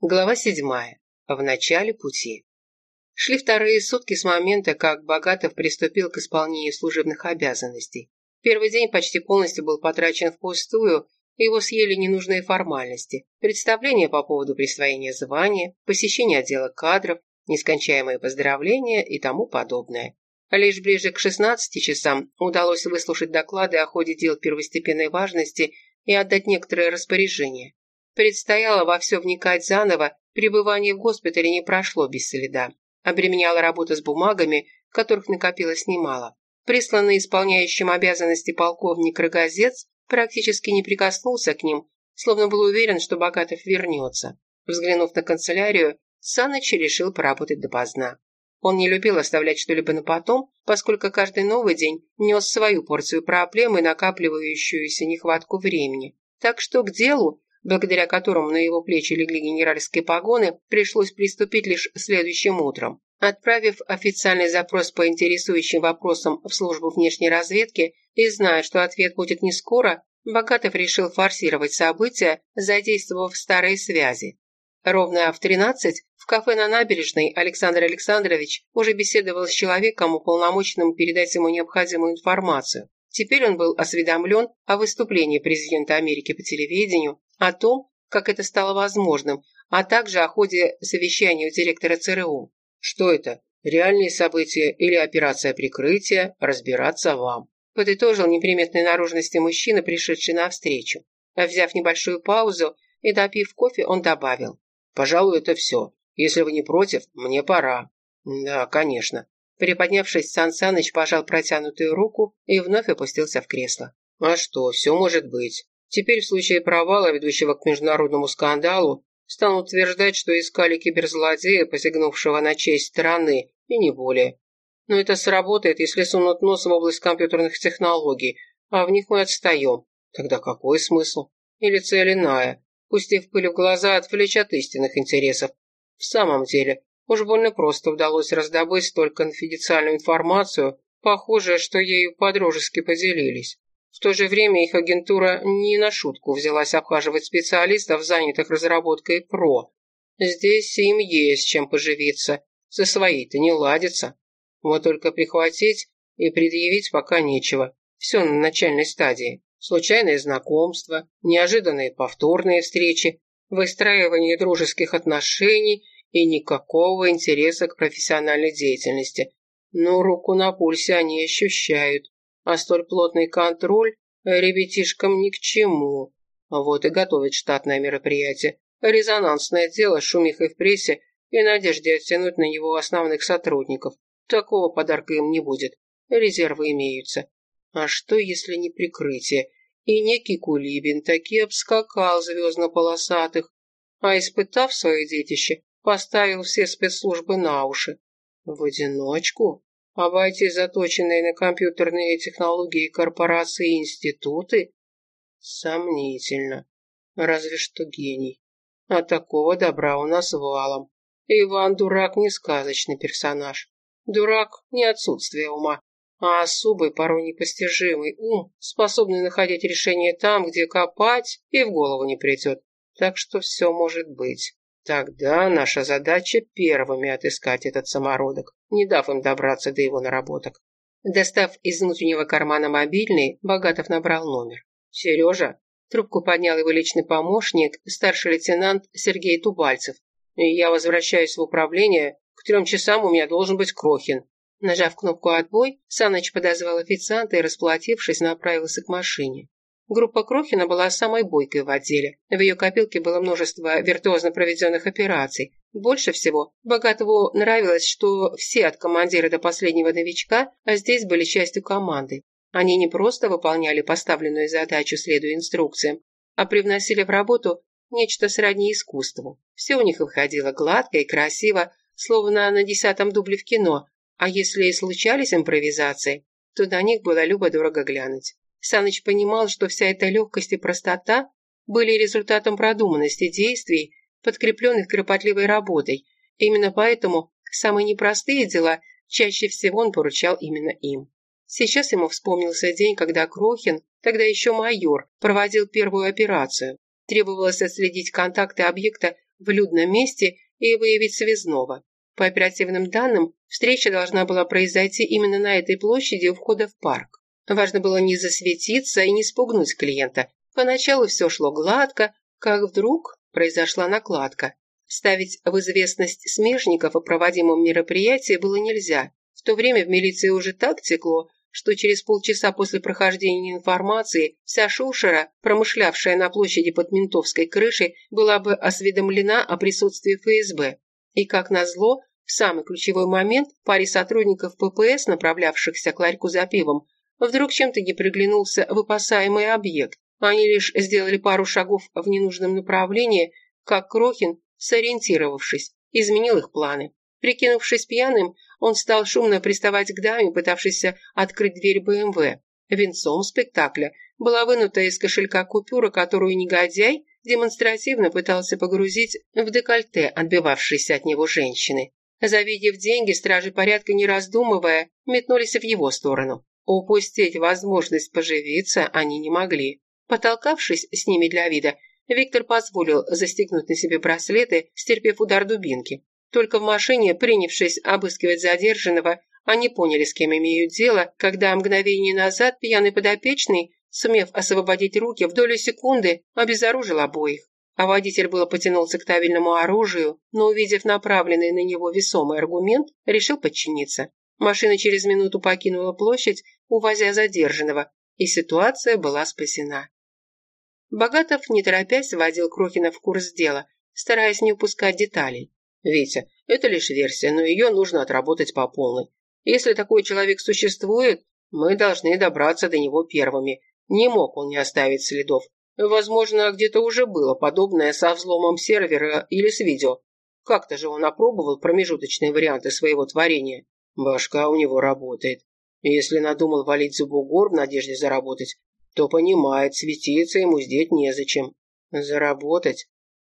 Глава седьмая. В начале пути. Шли вторые сутки с момента, как Богатов приступил к исполнению служебных обязанностей. Первый день почти полностью был потрачен впустую, его съели ненужные формальности, представления по поводу присвоения звания, посещение отдела кадров, нескончаемые поздравления и тому подобное. Лишь ближе к 16 часам удалось выслушать доклады о ходе дел первостепенной важности и отдать некоторые распоряжения. Предстояло во все вникать заново, пребывание в госпитале не прошло без следа. Обременяла работа с бумагами, которых накопилось немало. Присланный исполняющим обязанности полковник Рогозец практически не прикоснулся к ним, словно был уверен, что Богатов вернется. Взглянув на канцелярию, Саныч решил поработать допоздна. Он не любил оставлять что-либо на потом, поскольку каждый новый день нес свою порцию проблем и накапливающуюся нехватку времени. Так что к делу благодаря которому на его плечи легли генеральские погоны, пришлось приступить лишь следующим утром. Отправив официальный запрос по интересующим вопросам в службу внешней разведки и зная, что ответ будет не скоро, Богатов решил форсировать события, задействовав старые связи. Ровно в 13 в кафе на набережной Александр Александрович уже беседовал с человеком, уполномоченным передать ему необходимую информацию. Теперь он был осведомлен о выступлении президента Америки по телевидению, о том, как это стало возможным, а также о ходе совещания у директора ЦРУ. Что это? Реальные события или операция прикрытия? Разбираться вам. Подытожил неприметной наружности мужчина, пришедший навстречу. Взяв небольшую паузу и допив кофе, он добавил. «Пожалуй, это все. Если вы не против, мне пора». «Да, конечно». Приподнявшись, Сан Саныч пожал протянутую руку и вновь опустился в кресло. «А что, все может быть. Теперь в случае провала, ведущего к международному скандалу, станут утверждать, что искали киберзлодея, посягнувшего на честь страны, и не более. Но это сработает, если сунут нос в область компьютерных технологий, а в них мы отстаем. Тогда какой смысл? Или цель иная? Пустив пыль в глаза, отвлечь от истинных интересов. В самом деле, уж больно просто удалось раздобыть столь конфиденциальную информацию, похоже, что ею подружески поделились. В то же время их агентура не на шутку взялась обхаживать специалистов, занятых разработкой ПРО. Здесь им есть чем поживиться, со своей-то не ладится. Вот только прихватить и предъявить пока нечего. Все на начальной стадии. Случайные знакомства, неожиданные повторные встречи, выстраивание дружеских отношений и никакого интереса к профессиональной деятельности. Но руку на пульсе они ощущают а столь плотный контроль ребятишкам ни к чему. Вот и готовит штатное мероприятие. Резонансное дело с шумихой в прессе и надежде оттянуть на него основных сотрудников. Такого подарка им не будет. Резервы имеются. А что, если не прикрытие? И некий Кулибин таки обскакал звездно-полосатых, а, испытав свое детище, поставил все спецслужбы на уши. В одиночку? Обойти заточенные на компьютерные технологии корпорации и институты? Сомнительно. Разве что гений. А такого добра у нас валом. Иван Дурак не сказочный персонаж. Дурак не отсутствие ума, а особый, порой непостижимый ум, способный находить решение там, где копать и в голову не придет. Так что все может быть. Тогда наша задача первыми отыскать этот самородок, не дав им добраться до его наработок. Достав из внутреннего кармана мобильный, Богатов набрал номер. «Сережа?» Трубку поднял его личный помощник, старший лейтенант Сергей Тубальцев. «Я возвращаюсь в управление. К трем часам у меня должен быть Крохин». Нажав кнопку «Отбой», Саныч подозвал официанта и, расплатившись, направился к машине. Группа Крохина была самой бойкой в отделе. В ее копилке было множество виртуозно проведенных операций. Больше всего Богатову нравилось, что все от командира до последнего новичка, а здесь были частью команды. Они не просто выполняли поставленную задачу, следуя инструкциям, а привносили в работу нечто сродни искусству. Все у них выходило гладко и красиво, словно на десятом дубле в кино, а если и случались импровизации, то на них было любо-дорого глянуть. Саныч понимал, что вся эта легкость и простота были результатом продуманности действий, подкрепленных кропотливой работой. Именно поэтому самые непростые дела чаще всего он поручал именно им. Сейчас ему вспомнился день, когда Крохин, тогда еще майор, проводил первую операцию. Требовалось отследить контакты объекта в людном месте и выявить связного. По оперативным данным, встреча должна была произойти именно на этой площади у входа в парк. Важно было не засветиться и не спугнуть клиента. Поначалу все шло гладко, как вдруг произошла накладка. Ставить в известность смежников о проводимом мероприятии было нельзя. В то время в милиции уже так текло, что через полчаса после прохождения информации вся шушера, промышлявшая на площади под ментовской крышей, была бы осведомлена о присутствии ФСБ. И, как назло, в самый ключевой момент паре сотрудников ППС, направлявшихся к ларьку за пивом, вдруг чем-то не приглянулся выпасаемый объект. Они лишь сделали пару шагов в ненужном направлении, как Крохин, сориентировавшись, изменил их планы. Прикинувшись пьяным, он стал шумно приставать к даме, пытавшейся открыть дверь БМВ. Венцом спектакля была вынута из кошелька купюра, которую негодяй демонстративно пытался погрузить в декольте, отбивавшейся от него женщины. Завидев деньги, стражи порядка, не раздумывая, метнулись в его сторону. Упустить возможность поживиться они не могли. Потолкавшись с ними для вида, Виктор позволил застегнуть на себе браслеты, стерпев удар дубинки. Только в машине, принявшись обыскивать задержанного, они поняли, с кем имеют дело, когда мгновение назад пьяный подопечный, сумев освободить руки, в долю секунды обезоружил обоих а водитель было потянулся к табельному оружию, но, увидев направленный на него весомый аргумент, решил подчиниться. Машина через минуту покинула площадь, увозя задержанного, и ситуация была спасена. Богатов, не торопясь, вводил Крохина в курс дела, стараясь не упускать деталей. «Витя, это лишь версия, но ее нужно отработать по полной. Если такой человек существует, мы должны добраться до него первыми. Не мог он не оставить следов. Возможно, где-то уже было подобное со взломом сервера или с видео. Как-то же он опробовал промежуточные варианты своего творения. Башка у него работает. Если надумал валить зубугор в надежде заработать, то понимает, светиться ему здесь незачем. Заработать?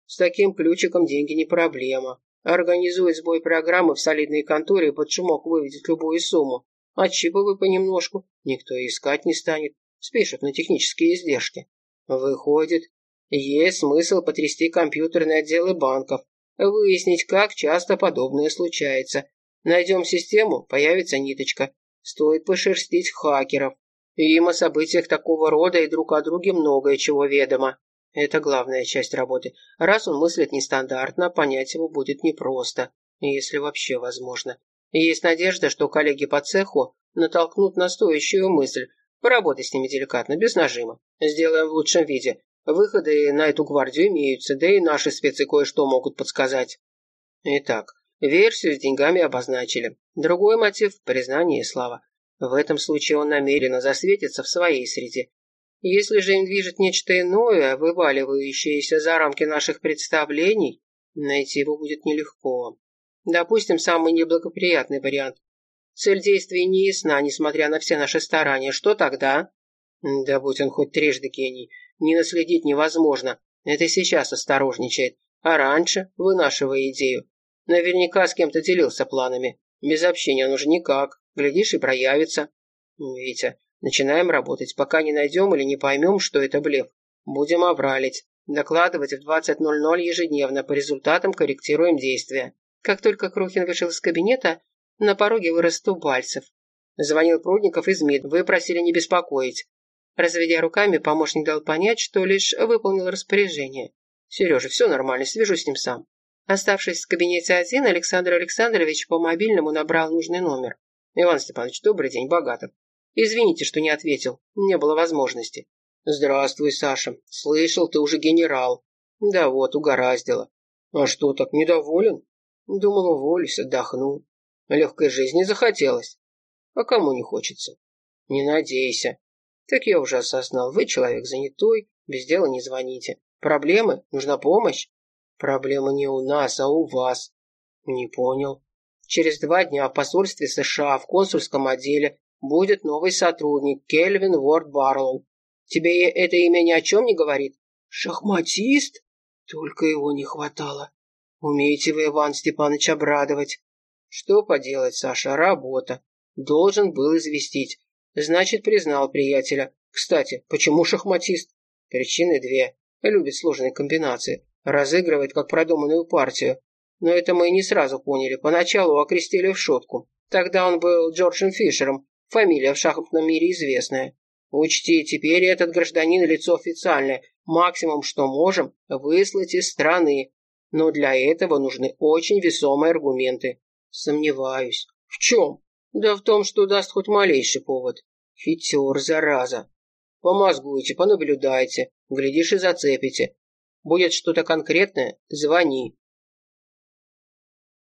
С таким ключиком деньги не проблема. Организует сбой программы в солидной конторе под шумок выведет любую сумму. Отщипывай понемножку, никто искать не станет. Спишут на технические издержки. Выходит, есть смысл потрясти компьютерные отделы банков, выяснить, как часто подобное случается. Найдем систему, появится ниточка. Стоит пошерстить хакеров. Им о событиях такого рода и друг о друге многое чего ведомо. Это главная часть работы. Раз он мыслит нестандартно, понять его будет непросто, если вообще возможно. есть надежда, что коллеги по цеху натолкнут на стоящую мысль, Поработай с ними деликатно, без нажима. Сделаем в лучшем виде. Выходы на эту гвардию имеются, да и наши спецы кое-что могут подсказать. Итак, версию с деньгами обозначили. Другой мотив – признание и слава. В этом случае он намеренно засветится в своей среде. Если же им движет нечто иное, вываливающееся за рамки наших представлений, найти его будет нелегко. Допустим, самый неблагоприятный вариант. Цель действий не ясна, несмотря на все наши старания. Что тогда? Да будь он хоть трижды гений. Не наследить невозможно. Это сейчас осторожничает. А раньше, вынашивая идею, наверняка с кем-то делился планами. Без общения он уже никак. Глядишь и проявится. Витя, начинаем работать, пока не найдем или не поймем, что это блеф. Будем овралить. Докладывать в 20.00 ежедневно, по результатам корректируем действия. Как только Крохин вышел из кабинета, на пороге вырос Тубальцев. Звонил Прудников из МИД. Вы просили не беспокоить. Разведя руками, помощник дал понять, что лишь выполнил распоряжение. Сережа, все нормально, свяжусь с ним сам. Оставшись в кабинете один, Александр Александрович по мобильному набрал нужный номер. «Иван Степанович, добрый день, Богатов. Извините, что не ответил. Не было возможности». «Здравствуй, Саша. Слышал, ты уже генерал». «Да вот, угораздило». «А что, так недоволен?» «Думал, уволюсь, отдохну». Легкой жизни захотелось. А кому не хочется? Не надейся. Так я уже осознал, вы человек занятой, без дела не звоните. Проблемы? Нужна помощь? Проблема не у нас, а у вас. Не понял. Через два дня в посольстве США в консульском отделе будет новый сотрудник Кельвин Уорд Барлоу. Тебе это имя ни о чем не говорит? Шахматист? Только его не хватало. Умеете вы, Иван Степанович, обрадовать. Что поделать, Саша, работа. Должен был известить. Значит, признал приятеля. Кстати, почему шахматист? Причины две. Любит сложные комбинации. Разыгрывает как продуманную партию. Но это мы не сразу поняли. Поначалу окрестили в шутку. Тогда он был Джорджем Фишером, фамилия в шахматном мире известная. Учти, теперь этот гражданин лицо официальное. Максимум, что можем, выслать из страны. Но для этого нужны очень весомые аргументы. Сомневаюсь. В чем? Да в том, что даст хоть малейший повод. Хитер, зараза. Помозгуйте, понаблюдайте. Глядишь и зацепите. Будет что-то конкретное, звони.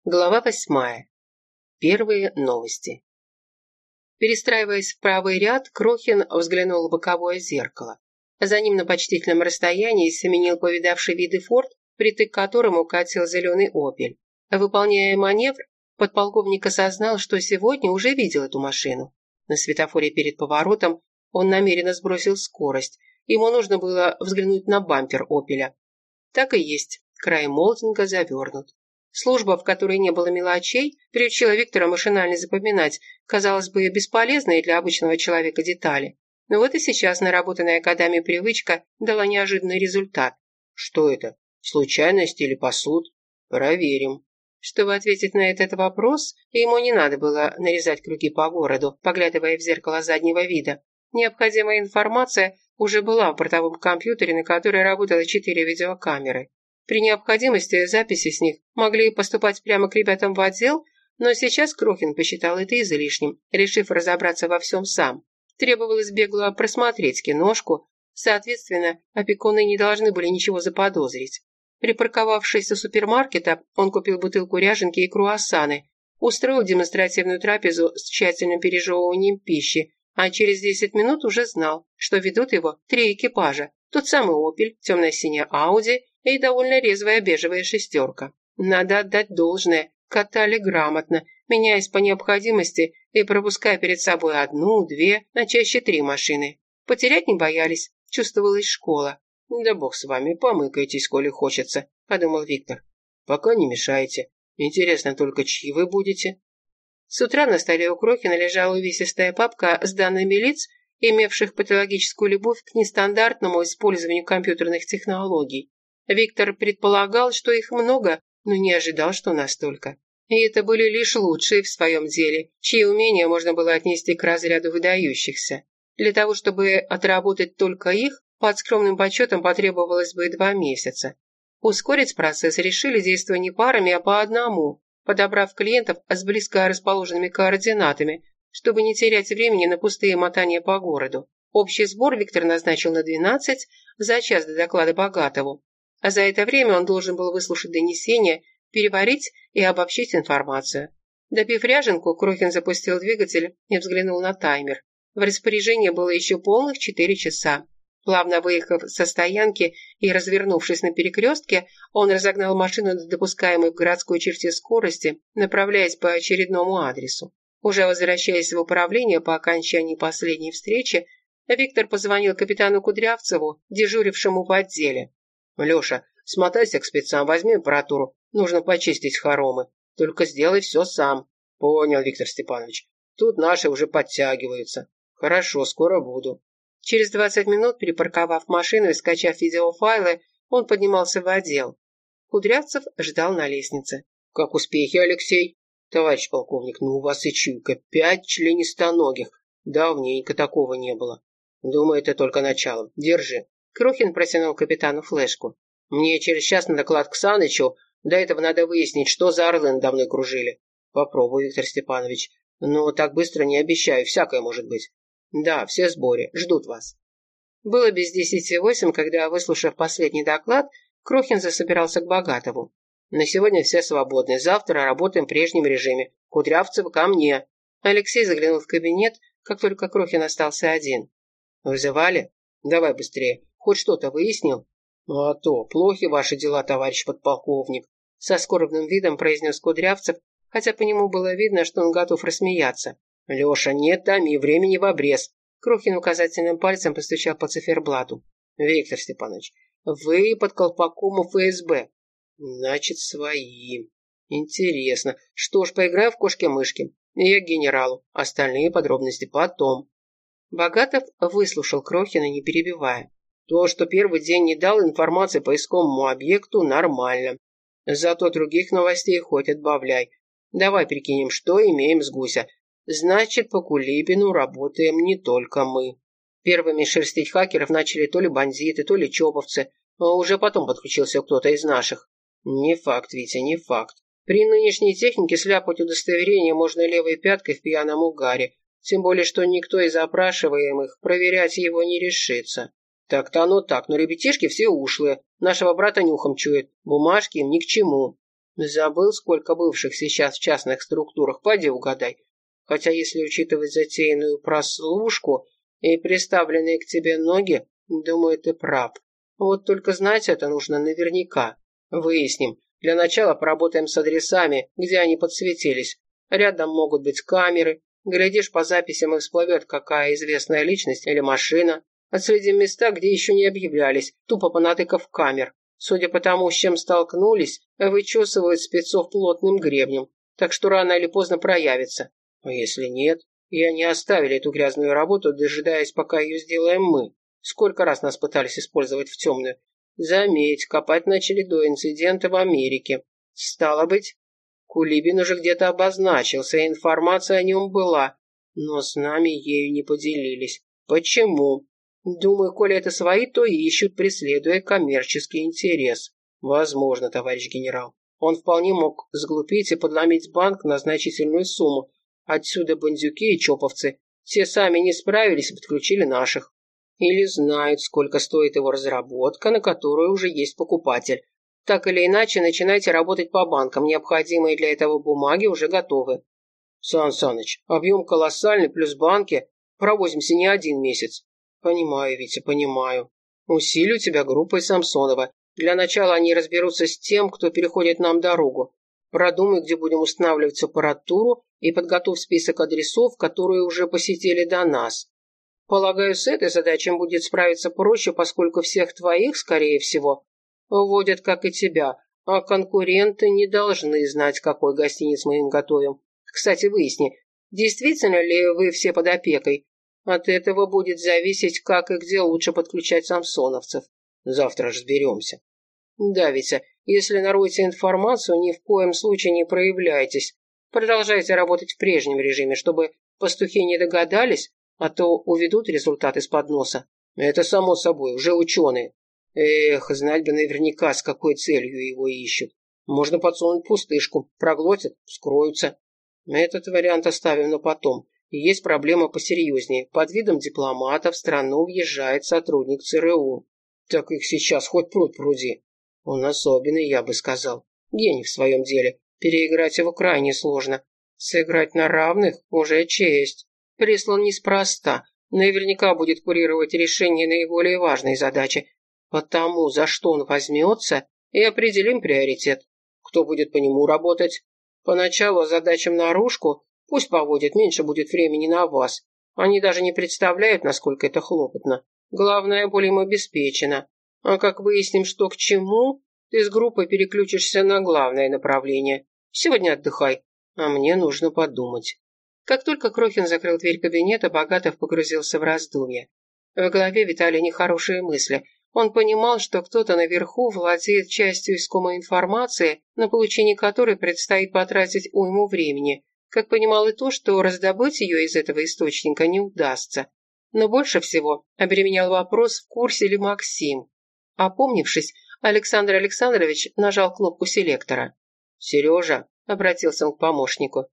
Глава восьмая. Первые новости. Перестраиваясь в правый ряд, Крохин взглянул в боковое зеркало. За ним на почтительном расстоянии семенил повидавший виды форт, притык к которому катил зеленый опель. Выполняя маневр, подполковник осознал, что сегодня уже видел эту машину. На светофоре перед поворотом он намеренно сбросил скорость. Ему нужно было взглянуть на бампер опеля. Так и есть, край молдинга завернут. Служба, в которой не было мелочей, приучила Виктора машинально запоминать, казалось бы, бесполезные для обычного человека детали. Но вот и сейчас наработанная годами привычка дала неожиданный результат. Что это? Случайность или посуд? Проверим. Чтобы ответить на этот вопрос, ему не надо было нарезать круги по городу, поглядывая в зеркало заднего вида. Необходимая информация уже была в бортовом компьютере, на которой работало четыре видеокамеры. При необходимости записи с них могли поступать прямо к ребятам в отдел, но сейчас Крохин посчитал это излишним, решив разобраться во всем сам. Требовалось бегло просмотреть киношку, соответственно, опекуны не должны были ничего заподозрить. Припарковавшись у супермаркета, он купил бутылку ряженки и круассаны, устроил демонстративную трапезу с тщательным пережевыванием пищи, а через 10 минут уже знал, что ведут его три экипажа. Тот самый «Опель», темно-синяя «Ауди» и довольно резвая бежевая шестерка. Надо отдать должное, катали грамотно, меняясь по необходимости и пропуская перед собой одну, две, а чаще три машины. Потерять не боялись, чувствовалась школа. «Да бог с вами, помыкайтесь, коли хочется», – подумал Виктор. «Пока не мешайте. Интересно только, чьи вы будете?» С утра на столе у Крохина лежала увесистая папка с данными лиц, имевших патологическую любовь к нестандартному использованию компьютерных технологий. Виктор предполагал, что их много, но не ожидал, что настолько. И это были лишь лучшие в своем деле, чьи умения можно было отнести к разряду выдающихся. Для того, чтобы отработать только их, под скромным подсчетом потребовалось бы два месяца. Ускорить процесс решили, действуя не парами, а по одному, подобрав клиентов с близко расположенными координатами, чтобы не терять времени на пустые мотания по городу. Общий сбор Виктор назначил на 12 за час до доклада Богатову а за это время он должен был выслушать донесение, переварить и обобщить информацию. Допив ряженку, Крохин запустил двигатель и взглянул на таймер. В распоряжении было еще полных четыре часа. Плавно выехав со стоянки и развернувшись на перекрестке, он разогнал машину до допускаемой в городской черте скорости, направляясь по очередному адресу. Уже возвращаясь в управление по окончании последней встречи, Виктор позвонил капитану Кудрявцеву, дежурившему в отделе. «Леша, смотайся к спецам, возьми аппаратуру. Нужно почистить хоромы. Только сделай все сам». «Понял, Виктор Степанович. Тут наши уже подтягиваются. Хорошо, скоро буду». Через 20 минут, перепарковав машину и скачав видеофайлы, он поднимался в отдел. Кудрявцев ждал на лестнице. «Как успехи, Алексей?» «Товарищ полковник, ну у вас и чуйка. Пять членистоногих. Давненько такого не было. Думаю, это только начало. Держи». Крохин протянул капитану флешку. «Мне через час на доклад к Санычу. До этого надо выяснить, что за орлы надо мной кружили». «Попробую, Виктор Степанович. Но так быстро не обещаю, всякое может быть». «Да, все в сборе. Ждут вас». Было без десяти восемь, когда, выслушав последний доклад, Крохин засобирался к Богатову. «На сегодня все свободны. Завтра работаем в прежнем режиме. Кудрявцев ко мне». Алексей заглянул в кабинет, как только Крохин остался один. «Вызывали? Давай быстрее. Хоть что-то выяснил?» «Ну а то, плохи ваши дела, товарищ подполковник», со скорбным видом произнес Кудрявцев, хотя по нему было видно, что он готов рассмеяться. «Леша, нет томи, времени в обрез». Крохин указательным пальцем постучал по циферблату. «Виктор Степанович, вы под колпаком ФСБ». «Значит, свои. Интересно. Что ж, поиграем в кошки-мышки. Я к генералу. Остальные подробности потом». Богатов выслушал Крохина, не перебивая. То, что первый день не дал информации по искомому объекту, нормально. Зато других новостей хоть отбавляй. Давай прикинем, что имеем с гуся. Значит, по Кулибину работаем не только мы. Первыми шерстить хакеров начали то ли бандиты, то ли чоповцы, а уже потом подключился кто-то из наших. Не факт, Витя, не факт. При нынешней технике сляпать удостоверение можно левой пяткой в пьяном угаре, тем более, что никто из опрашиваемых проверять его не решится. Так-то оно так, но ребятишки все ушлые, нашего брата нюхом чует, бумажки им ни к чему. Забыл, сколько бывших сейчас в частных структурах, поди угадай. Хотя, если учитывать затеянную прослушку и приставленные к тебе ноги, думаю, ты прав. Вот только знать это нужно наверняка. Выясним, для начала поработаем с адресами, где они подсветились. Рядом могут быть камеры. Глядишь, по записям и всплывет, какая известная личность или машина. Отследим места, где еще не объявлялись, тупо понатыков камер. Судя по тому, с чем столкнулись, вычесывают спецов плотным гребнем. Так что рано или поздно проявится. А если нет? И они оставили эту грязную работу, дожидаясь, пока ее сделаем мы. Сколько раз нас пытались использовать в темную. Заметь, копать начали до инцидента в Америке. Стало быть, Кулибин уже где-то обозначился, информация о нем была, но с нами ею не поделились. Почему? Думаю, коли это свои, то ищут, преследуя коммерческий интерес. Возможно, товарищ генерал. Он вполне мог сглупить и подломить банк на значительную сумму. Отсюда бандюки и чоповцы. Все сами не справились и подключили наших. Или знают, сколько стоит его разработка, на которую уже есть покупатель. Так или иначе, начинайте работать по банкам. Необходимые для этого бумаги уже готовы. Сан Саныч, объем колоссальный, плюс банки. Провозимся не один месяц. Понимаю, Витя, понимаю. Усилю тебя группой Самсонова. Для начала они разберутся с тем, кто переходит нам дорогу. Продумай, где будем устанавливать аппаратуру и подготовь список адресов, которые уже посетили до нас. Полагаю, с этой задачей будет справиться проще, поскольку всех твоих, скорее всего, вводят, как и тебя, а конкуренты не должны знать, какой гостиниц мы им готовим. Кстати, выясни, действительно ли вы все под опекой? От этого будет зависеть, как и где лучше подключать самсоновцев. Завтра разберемся. Да, Витя, если нароете информацию, ни в коем случае не проявляйтесь. Продолжайте работать в прежнем режиме, чтобы пастухи не догадались, а то уведут результат из-под носа. Это само собой, уже ученые. Эх, знать бы наверняка, с какой целью его ищут. Можно подсунуть пустышку, проглотят, скроются. Этот вариант оставим на потом. Есть проблема посерьезнее. Под видом дипломата в страну въезжает сотрудник ЦРУ. Так их сейчас хоть пруд пруди. Он особенный, я бы сказал. Гений в своем деле. Переиграть его крайне сложно. Сыграть на равных уже честь. Прислан неспроста. Наверняка будет курировать решение наиболее важной задачи. Потому, за что он возьмется, и определим приоритет. Кто будет по нему работать? Поначалу задачам наружку, пусть поводит, меньше будет времени на вас. Они даже не представляют, насколько это хлопотно. Главное, более им обеспечено. А как выясним, что к чему, ты с группой переключишься на главное направление. Сегодня отдыхай, а мне нужно подумать. Как только Крохин закрыл дверь кабинета, Богатов погрузился в раздумье. В голове витали нехорошие мысли. Он понимал, что кто-то наверху владеет частью искомой информации, на получение которой предстоит потратить уйму времени. Как понимал и то, что раздобыть ее из этого источника не удастся. Но больше всего обременял вопрос, в курсе ли Максим. Опомнившись, Александр Александрович нажал кнопку селектора. «Сережа», — обратился он к помощнику,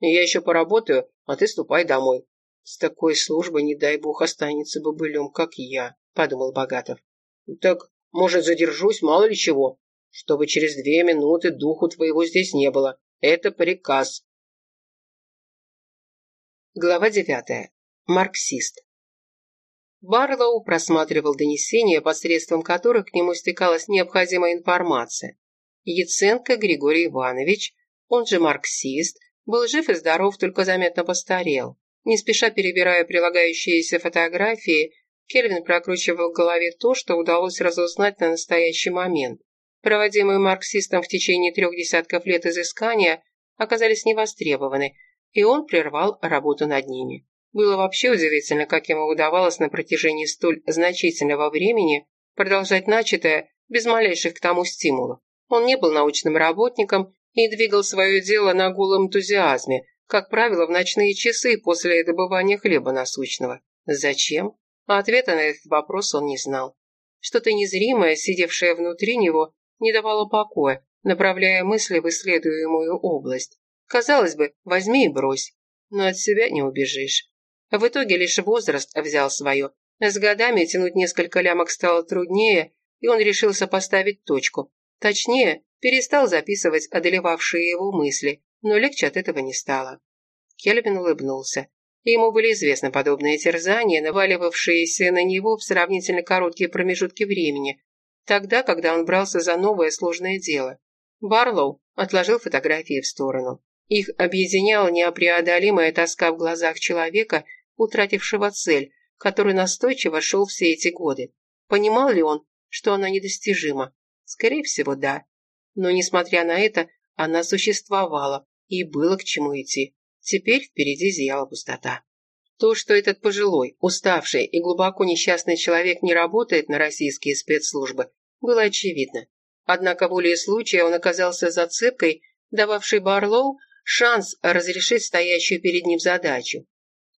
я еще поработаю, а ты ступай домой. С такой службой, не дай бог, останется бобылем, как я, подумал Богатов. Так, может, задержусь, мало ли чего, чтобы через две минуты духу твоего здесь не было. Это приказ. Глава девятая. Марксист. Барлоу просматривал донесения, посредством которых к нему стекалась необходимая информация. Яценко Григорий Иванович, он же марксист, был жив и здоров, только заметно постарел. Не спеша перебирая прилагающиеся фотографии, Кельвин прокручивал в голове то, что удалось разузнать на настоящий момент. Проводимые марксистом в течение трех десятков лет изыскания оказались невостребованы, и он прервал работу над ними. Было вообще удивительно, как ему удавалось на протяжении столь значительного времени продолжать начатое без малейших к тому стимулов. Он не был научным работником и двигал свое дело на голом энтузиазме, как правило, в ночные часы после добывания хлеба насущного. Зачем? ответа на этот вопрос он не знал. Что-то незримое, сидевшее внутри него, не давало покоя, направляя мысли в исследуемую область. Казалось бы, возьми и брось, но от себя не убежишь. В итоге лишь возраст взял свое. С годами тянуть несколько лямок стало труднее, и он решился поставить точку. Точнее, перестал записывать одолевавшие его мысли, но легче от этого не стало. Кельвин улыбнулся. Ему были известны подобные терзания, наваливавшиеся на него в сравнительно короткие промежутки времени, тогда, когда он брался за новое сложное дело. Барлоу отложил фотографии в сторону. Их объединяла непреодолимая тоска в глазах человека, утратившего цель, который настойчиво шел все эти годы. Понимал ли он, что она недостижима? Скорее всего, да. Но, несмотря на это, она существовала, и было к чему идти. Теперь впереди зияла пустота. То, что этот пожилой, уставший и глубоко несчастный человек не работает на российские спецслужбы, было очевидно. Однако волей случая он оказался зацепкой, дававшей Барлоу шанс разрешить стоящую перед ним задачу.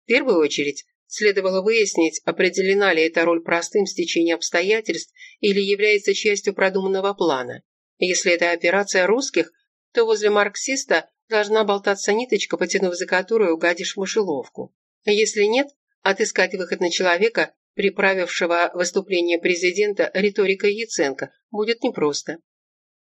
В первую очередь, следовало выяснить, определена ли эта роль простым стечением обстоятельств или является частью продуманного плана. Если это операция русских, то возле марксиста должна болтаться ниточка, потянув за которую угадишь в мышеловку. Если нет, отыскать выход на человека, приправившего выступление президента риторикой Яценко, будет непросто.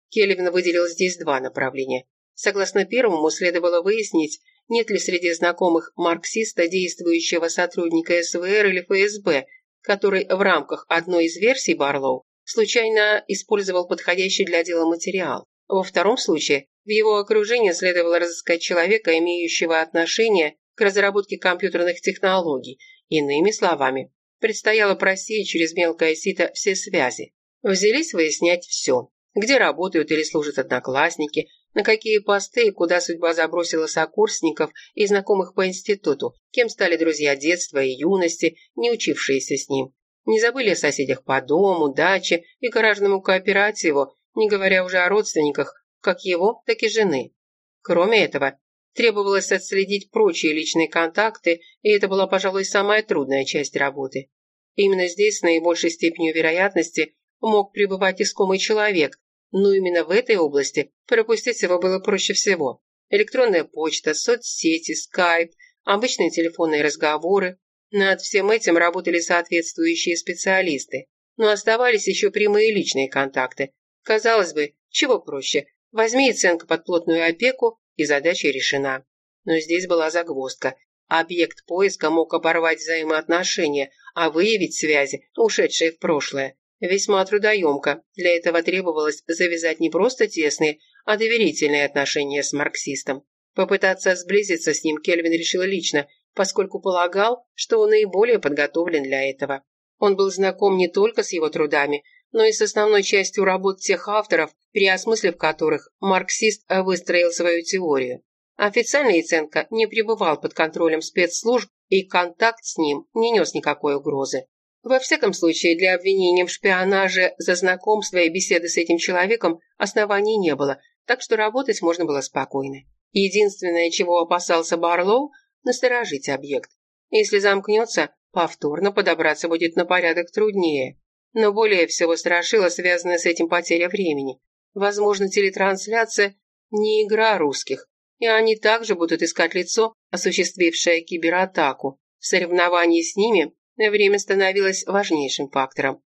Келевин выделил здесь два направления. Согласно первому, следовало выяснить, нет ли среди знакомых марксиста действующего сотрудника СВР или ФСБ, который в рамках одной из версий Барлоу случайно использовал подходящий для дела материал. Во втором случае, в его окружении следовало разыскать человека, имеющего отношение к разработке компьютерных технологий. Иными словами, предстояло просеять через мелкое сито все связи. Взялись выяснять все. Где работают или служат одноклассники, на какие посты и куда судьба забросила сокурсников и знакомых по институту, кем стали друзья детства и юности, не учившиеся с ним. Не забыли о соседях по дому, даче и гаражному кооперативу, не говоря уже о родственниках, как его, так и жены. Кроме этого, требовалось отследить прочие личные контакты, и это была, пожалуй, самая трудная часть работы. Именно здесь с наибольшей степенью вероятности мог пребывать искомый человек, но именно в этой области пропустить его было проще всего. Электронная почта, соцсети, скайп, обычные телефонные разговоры. Над всем этим работали соответствующие специалисты. Но оставались еще прямые личные контакты. Казалось бы, чего проще? Возьми Яценко под плотную опеку, и задача решена. Но здесь была загвоздка. Объект поиска мог оборвать взаимоотношения, а выявить связи, ушедшие в прошлое, весьма трудоемко. Для этого требовалось завязать не просто тесные, а доверительные отношения с марксистом. Попытаться сблизиться с ним Кельвин решил лично, поскольку полагал, что он наиболее подготовлен для этого. Он был знаком не только с его трудами, но и с основной частью работ тех авторов, переосмыслив которых марксист выстроил свою теорию. Официально Яценко не пребывал под контролем спецслужб, и контакт с ним не нес никакой угрозы. Во всяком случае, для обвинения в шпионаже за знакомство и беседы с этим человеком оснований не было, так что работать можно было спокойно. Единственное, чего опасался Барлоу – насторожить объект. Если замкнется, повторно подобраться будет на порядок труднее. Но более всего страшила связанная с этим потеря времени. Возможно, телетрансляция не игра русских, и они также будут искать лицо, осуществившее кибератаку. В соревновании с ними время становилось важнейшим фактором.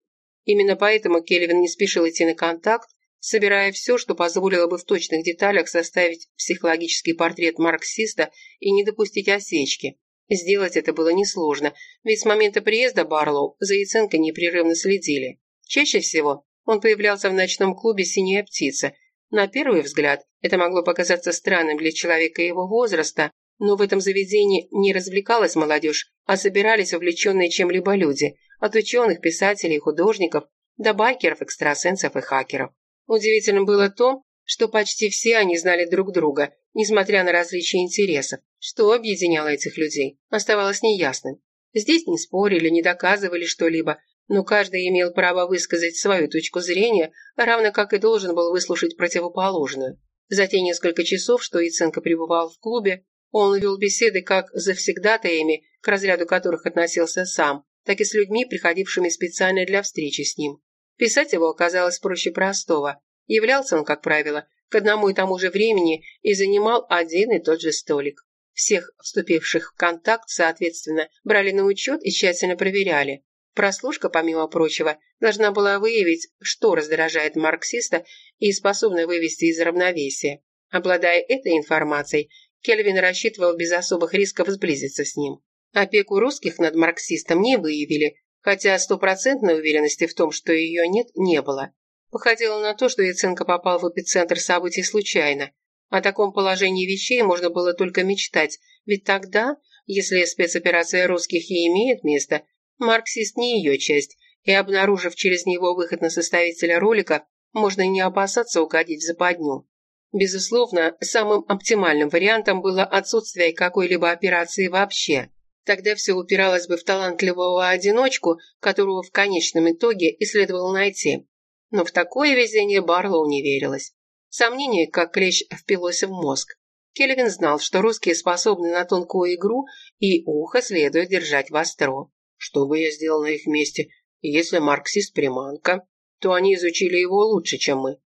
Именно поэтому Кельвин не спешил идти на контакт, собирая все, что позволило бы в точных деталях составить психологический портрет марксиста и не допустить осечки. Сделать это было несложно, ведь с момента приезда Барлоу за Яценко непрерывно следили. Чаще всего он появлялся в ночном клубе «Синяя птица». На первый взгляд это могло показаться странным для человека его возраста, но в этом заведении не развлекалась молодежь, а собирались увлеченные чем-либо люди, от ученых, писателей, художников до байкеров, экстрасенсов и хакеров. Удивительным было то, что почти все они знали друг друга, несмотря на различия интересов. Что объединяло этих людей, оставалось неясным. Здесь не спорили, не доказывали что-либо, но каждый имел право высказать свою точку зрения, равно как и должен был выслушать противоположную. За те несколько часов, что Яценко пребывал в клубе, он вел беседы как с завсегдатаями, к разряду которых относился сам, так и с людьми, приходившими специально для встречи с ним. Писать его оказалось проще простого. Являлся он, как правило, к одному и тому же времени и занимал один и тот же столик. Всех вступивших в контакт, соответственно, брали на учет и тщательно проверяли. Прослушка, помимо прочего, должна была выявить, что раздражает марксиста и способна вывести из равновесия. Обладая этой информацией, Кельвин рассчитывал без особых рисков сблизиться с ним. Опеку русских над марксистом не выявили, хотя стопроцентной уверенности в том, что ее нет, не было. Походило на то, что Яценко попал в эпицентр событий случайно. О таком положении вещей можно было только мечтать, ведь тогда, если спецоперация русских и имеет место, марксист не ее часть, и обнаружив через него выход на составителя ролика, можно не опасаться угодить в западню. Безусловно, самым оптимальным вариантом было отсутствие какой-либо операции вообще. Тогда все упиралось бы в талантливого одиночку, которого в конечном итоге и следовало найти. Но в такое везение Барлоу не верилось. Сомнение, как клещ, впилось в мозг. Келвин знал, что русские способны на тонкую игру, и ухо следует держать востро. Что бы я сделал на их месте? Если марксист приманка, то они изучили его лучше, чем мы.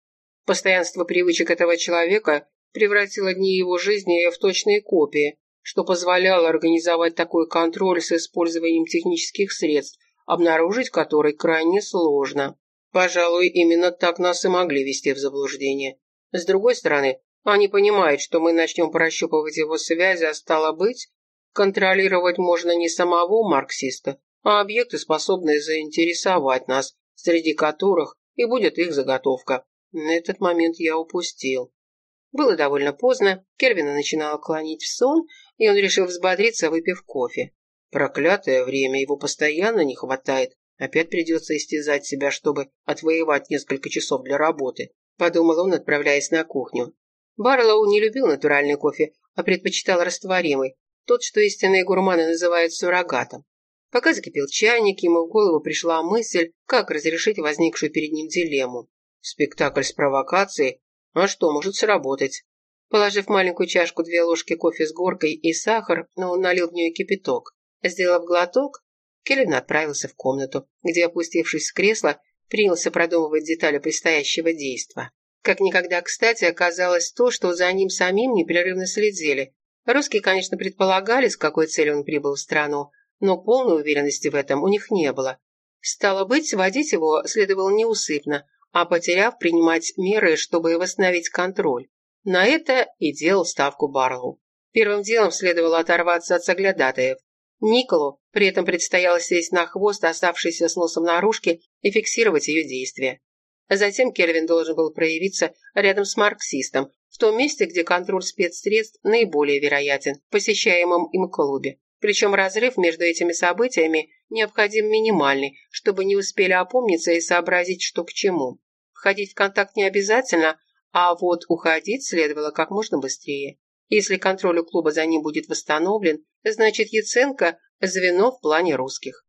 Постоянство привычек этого человека превратило дни его жизни в точные копии, что позволяло организовать такой контроль с использованием технических средств, обнаружить который крайне сложно. Пожалуй, именно так нас и могли вести в заблуждение. С другой стороны, они понимают, что мы начнем прощупывать его связи, а стало быть, контролировать можно не самого марксиста, а объекты, способные заинтересовать нас, среди которых и будет их заготовка. Этот момент я упустил. Было довольно поздно, Кервина начинала клонить в сон, и он решил взбодриться, выпив кофе. Проклятое время, его постоянно не хватает. Опять придется истязать себя, чтобы отвоевать несколько часов для работы, подумал он, отправляясь на кухню. Барлоу не любил натуральный кофе, а предпочитал растворимый, тот, что истинные гурманы называют суррогатом. Пока закипел чайник, ему в голову пришла мысль, как разрешить возникшую перед ним дилемму. Спектакль с провокацией? А что, может сработать? Положив маленькую чашку две ложки кофе с горкой и сахар, но он налил в нее кипяток. Сделав глоток, Келлин отправился в комнату, где, опустившись в кресло, принялся продумывать детали предстоящего действа. Как никогда кстати оказалось то, что за ним самим непрерывно следили. Русские, конечно, предполагали, с какой целью он прибыл в страну, но полной уверенности в этом у них не было. Стало быть, водить его следовало неусыпно, а потеряв, принимать меры, чтобы восстановить контроль. На это и делал ставку Барлоу. Первым делом следовало оторваться от соглядатаев. Николу при этом предстояло сесть на хвост, оставшийся с носом наружки, и фиксировать ее действия. Затем Кельвин должен был проявиться рядом с марксистом, в том месте, где контроль спецсредств наиболее вероятен, посещаемом им клубе. Причем разрыв между этими событиями необходим минимальный, чтобы не успели опомниться и сообразить, что к чему. Входить в контакт не обязательно, а вот уходить следовало как можно быстрее. Если контроль у клуба за ним будет восстановлен, значит Яценко – звено в плане русских.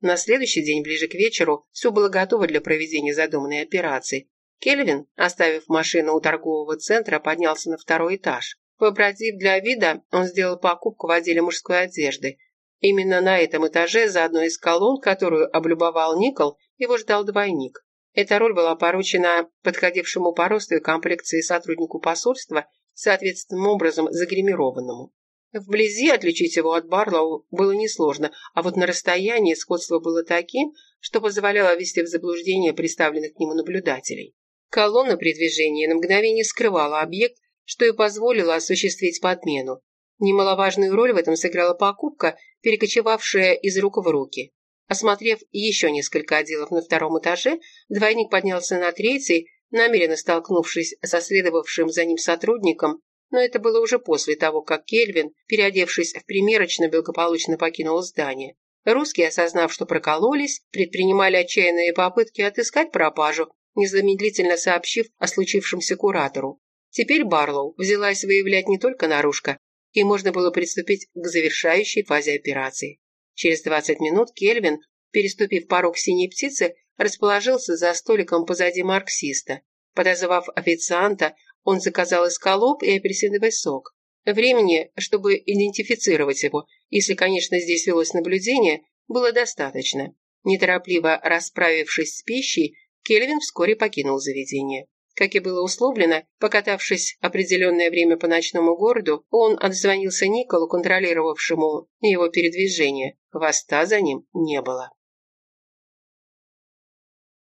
На следующий день, ближе к вечеру, все было готово для проведения задуманной операции. Кельвин, оставив машину у торгового центра, поднялся на второй этаж. Побродив для вида, он сделал покупку в отделе мужской одежды. Именно на этом этаже, за одной из колонн, которую облюбовал Никол, его ждал двойник. Эта роль была поручена подходившему по росту и комплекции сотруднику посольства, соответственным образом загримированному. Вблизи отличить его от Барлоу было несложно, а вот на расстоянии сходство было таким, что позволяло ввести в заблуждение представленных к нему наблюдателей. Колонна при движении на мгновение скрывала объект, что и позволило осуществить подмену. Немаловажную роль в этом сыграла покупка, перекочевавшая из рук в руки. Осмотрев еще несколько отделов на втором этаже, двойник поднялся на третий, намеренно столкнувшись со следовавшим за ним сотрудником, но это было уже после того, как Кельвин, переодевшись в примерочно, благополучно покинул здание. Русские, осознав, что прокололись, предпринимали отчаянные попытки отыскать пропажу, незамедлительно сообщив о случившемся куратору. Теперь Барлоу взялась выявлять не только наружка, и можно было приступить к завершающей фазе операции. Через 20 минут Кельвин, переступив порог синей птицы, расположился за столиком позади марксиста. Подозвав официанта, он заказал эскалоп и апельсиновый сок. Времени, чтобы идентифицировать его, если, конечно, здесь велось наблюдение, было достаточно. Неторопливо расправившись с пищей, Кельвин вскоре покинул заведение. Как и было условлено, покатавшись определенное время по ночному городу, он отзвонился Николу, контролировавшему его передвижение. Хвоста за ним не было.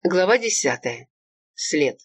Глава десятая. След.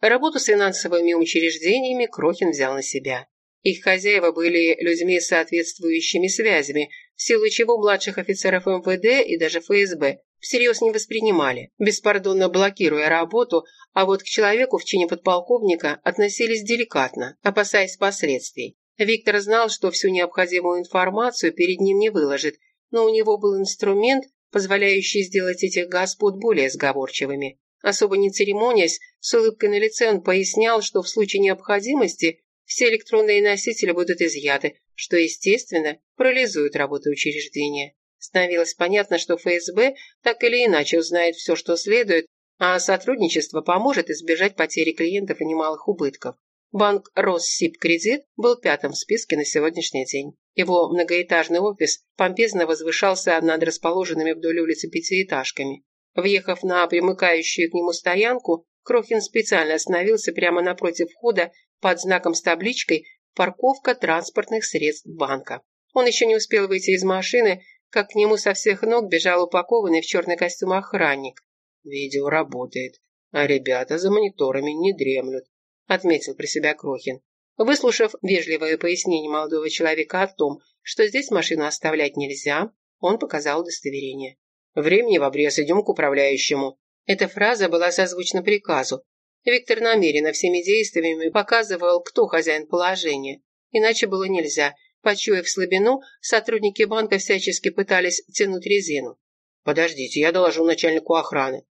Работу с финансовыми учреждениями Крохин взял на себя. Их хозяева были людьми с соответствующими связями, в силу чего младших офицеров МВД и даже ФСБ всерьез не воспринимали, беспардонно блокируя работу, а вот к человеку в чине подполковника относились деликатно, опасаясь последствий. Виктор знал, что всю необходимую информацию перед ним не выложит, но у него был инструмент, позволяющий сделать этих господ более сговорчивыми. Особо не церемонясь, с улыбкой на лице он пояснял, что в случае необходимости все электронные носители будут изъяты, что, естественно, парализует работу учреждения. Становилось понятно, что ФСБ так или иначе узнает все, что следует, а сотрудничество поможет избежать потери клиентов и немалых убытков. Банк Россибкредит был пятым в списке на сегодняшний день. Его многоэтажный офис помпезно возвышался над расположенными вдоль улицы пятиэтажками. Въехав на примыкающую к нему стоянку, Крохин специально остановился прямо напротив входа под знаком с табличкой «Парковка транспортных средств банка». Он еще не успел выйти из машины, как к нему со всех ног бежал упакованный в черный костюм охранник. «Видео работает, а ребята за мониторами не дремлют», отметил про себя Крохин. Выслушав вежливое пояснение молодого человека о том, что здесь машину оставлять нельзя, он показал удостоверение. «Времени в обрез, идем к управляющему». Эта фраза была созвучна приказу. Виктор намеренно всеми действиями показывал, кто хозяин положения. Иначе было нельзя. Почуяв слабину, сотрудники банка всячески пытались тянуть резину. «Подождите, я доложу начальнику охраны».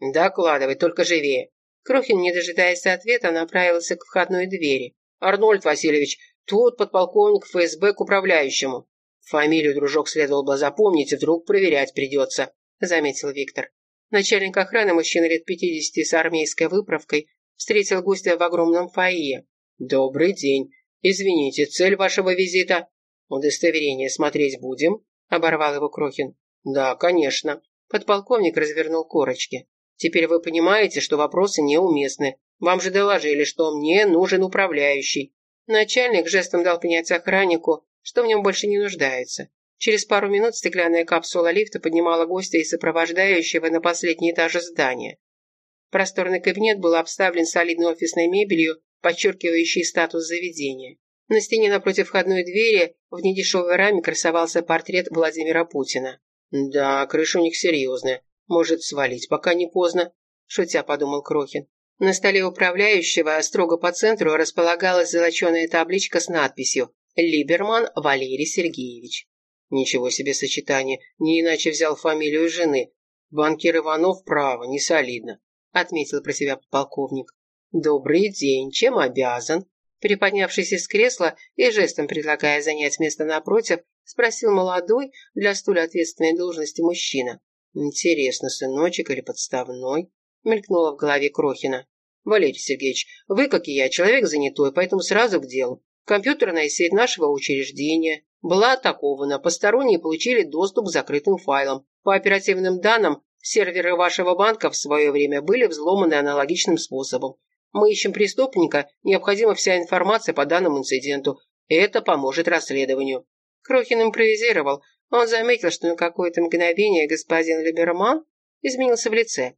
«Докладывай, только живее». Крохин, не дожидаясь ответа, направился к входной двери. «Арнольд Васильевич, тут подполковник ФСБ к управляющему». «Фамилию, дружок, следовало бы запомнить, вдруг проверять придется», — заметил Виктор. Начальник охраны, мужчина лет пятидесяти с армейской выправкой, встретил гостя в огромном фойе. «Добрый день. Извините, цель вашего визита?» «Удостоверение смотреть будем?» – оборвал его Крохин. «Да, конечно». Подполковник развернул корочки. «Теперь вы понимаете, что вопросы неуместны. Вам же доложили, что мне нужен управляющий». Начальник жестом дал понять охраннику, что в нем больше не нуждается. Через пару минут стеклянная капсула лифта поднимала гостя и сопровождающего на последний этаж здания. Просторный кабинет был обставлен солидной офисной мебелью, подчеркивающей статус заведения. На стене напротив входной двери в недешевой раме красовался портрет Владимира Путина. «Да, крыша у них серьезная. Может, свалить, пока не поздно», – шутя подумал Крохин. На столе управляющего строго по центру располагалась золоченая табличка с надписью «Либерман Валерий Сергеевич». Ничего себе сочетание, не иначе взял фамилию жены. Банкир Иванов право, не солидно, отметил про себя полковник. Добрый день, чем обязан? Приподнявшись из кресла и жестом предлагая занять место напротив, спросил молодой для столь ответственной должности мужчина. «Интересно, сыночек или подставной?» мелькнуло в голове Крохина. «Валерий Сергеевич, вы, как и я, человек занятой, поэтому сразу к делу. Компьютерная сеть нашего учреждения была атакована, посторонние получили доступ к закрытым файлам. По оперативным данным, серверы вашего банка в свое время были взломаны аналогичным способом. Мы ищем преступника, необходима вся информация по данному инциденту. Это поможет расследованию». Крохин импровизировал. Он заметил, что на какое-то мгновение господин Либерман изменился в лице.